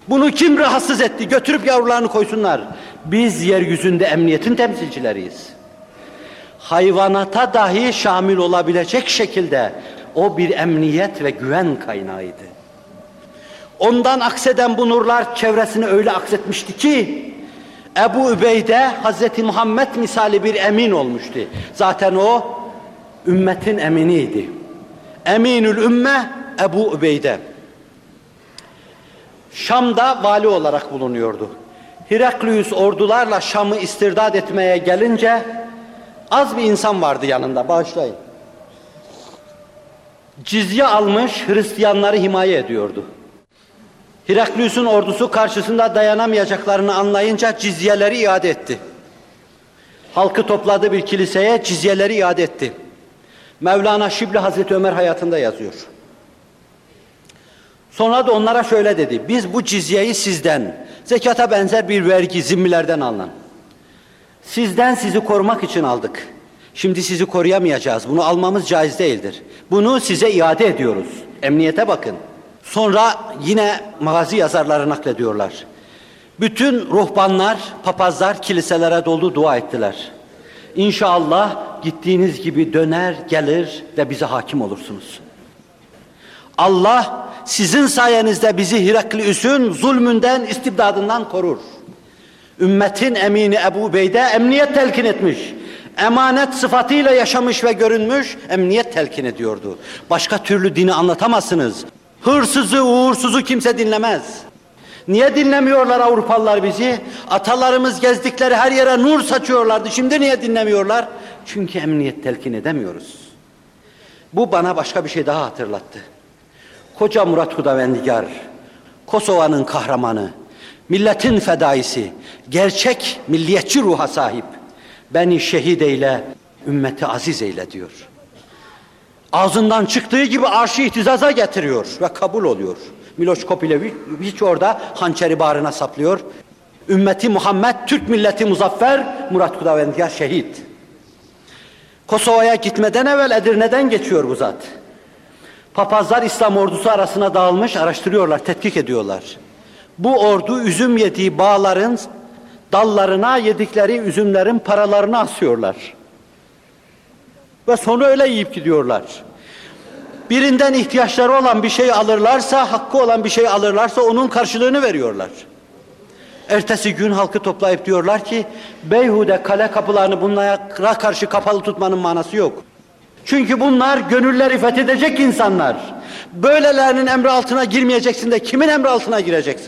[SPEAKER 1] Bunu kim rahatsız etti götürüp yavrularını koysunlar. Biz yeryüzünde emniyetin temsilcileriyiz. Hayvanata dahi şamil olabilecek şekilde o bir emniyet ve güven kaynağıydı. Ondan akseden bu nurlar çevresini öyle aksetmişti ki Ebu Übeyde Hazreti Muhammed misali bir emin olmuştu. Zaten o ümmetin eminiydi. Eminül ümme Ebu Übeyde. Şam'da vali olarak bulunuyordu. Heraklius ordularla Şam'ı istirdat etmeye gelince az bir insan vardı yanında. Bağışlayın. Cizye almış Hristiyanları himaye ediyordu. Heraklius'un ordusu karşısında dayanamayacaklarını anlayınca cizyeleri iade etti. Halkı topladı bir kiliseye cizyeleri iade etti. Mevlana Şibli Hazreti Ömer hayatında yazıyor. Sonra da onlara şöyle dedi. Biz bu cizyeyi sizden, zekata benzer bir vergi zimmilerden alınan. Sizden sizi korumak için aldık. Şimdi sizi koruyamayacağız. Bunu almamız caiz değildir. Bunu size iade ediyoruz. Emniyete bakın. Sonra yine magazi yazarları naklediyorlar. Bütün ruhbanlar, papazlar kiliselere dolu dua ettiler. İnşallah gittiğiniz gibi döner, gelir ve bize hakim olursunuz. Allah sizin sayenizde bizi Heraklius'un zulmünden, istibdadından korur. Ümmetin emini Ebu Beyde emniyet telkin etmiş. Emanet sıfatıyla yaşamış ve görünmüş, emniyet telkin ediyordu. Başka türlü dini anlatamazsınız. Hırsızı, uğursuzu kimse dinlemez. Niye dinlemiyorlar Avrupalılar bizi? Atalarımız gezdikleri her yere nur saçıyorlardı. Şimdi niye dinlemiyorlar? Çünkü emniyet telkin edemiyoruz. Bu bana başka bir şey daha hatırlattı. Koca Murat Hudavendigar, Kosova'nın kahramanı, milletin fedaisi, gerçek milliyetçi ruha sahip. Beni şehit eyle, ümmeti aziz eyle diyor. Ağzından çıktığı gibi arşı ihtizaza getiriyor ve kabul oluyor. Miloš Kopilević orada hançeri bağrına saplıyor. Ümmeti Muhammed, Türk milleti muzaffer, Murat Hudavendigar şehit. Kosova'ya gitmeden evvel Edirne'den geçiyor bu zat. Papazlar İslam ordusu arasına dağılmış, araştırıyorlar, tetkik ediyorlar. Bu ordu üzüm yediği bağların dallarına yedikleri üzümlerin paralarını asıyorlar. Ve sonra öyle yiyip gidiyorlar. Birinden ihtiyaçları olan bir şey alırlarsa, hakkı olan bir şey alırlarsa onun karşılığını veriyorlar. Ertesi gün halkı toplayıp diyorlar ki, beyhude kale kapılarını bunlara karşı kapalı tutmanın manası yok. Çünkü bunlar gönülleri fethedecek insanlar. Böylelerinin emri altına girmeyeceksin de kimin emri altına gireceksin?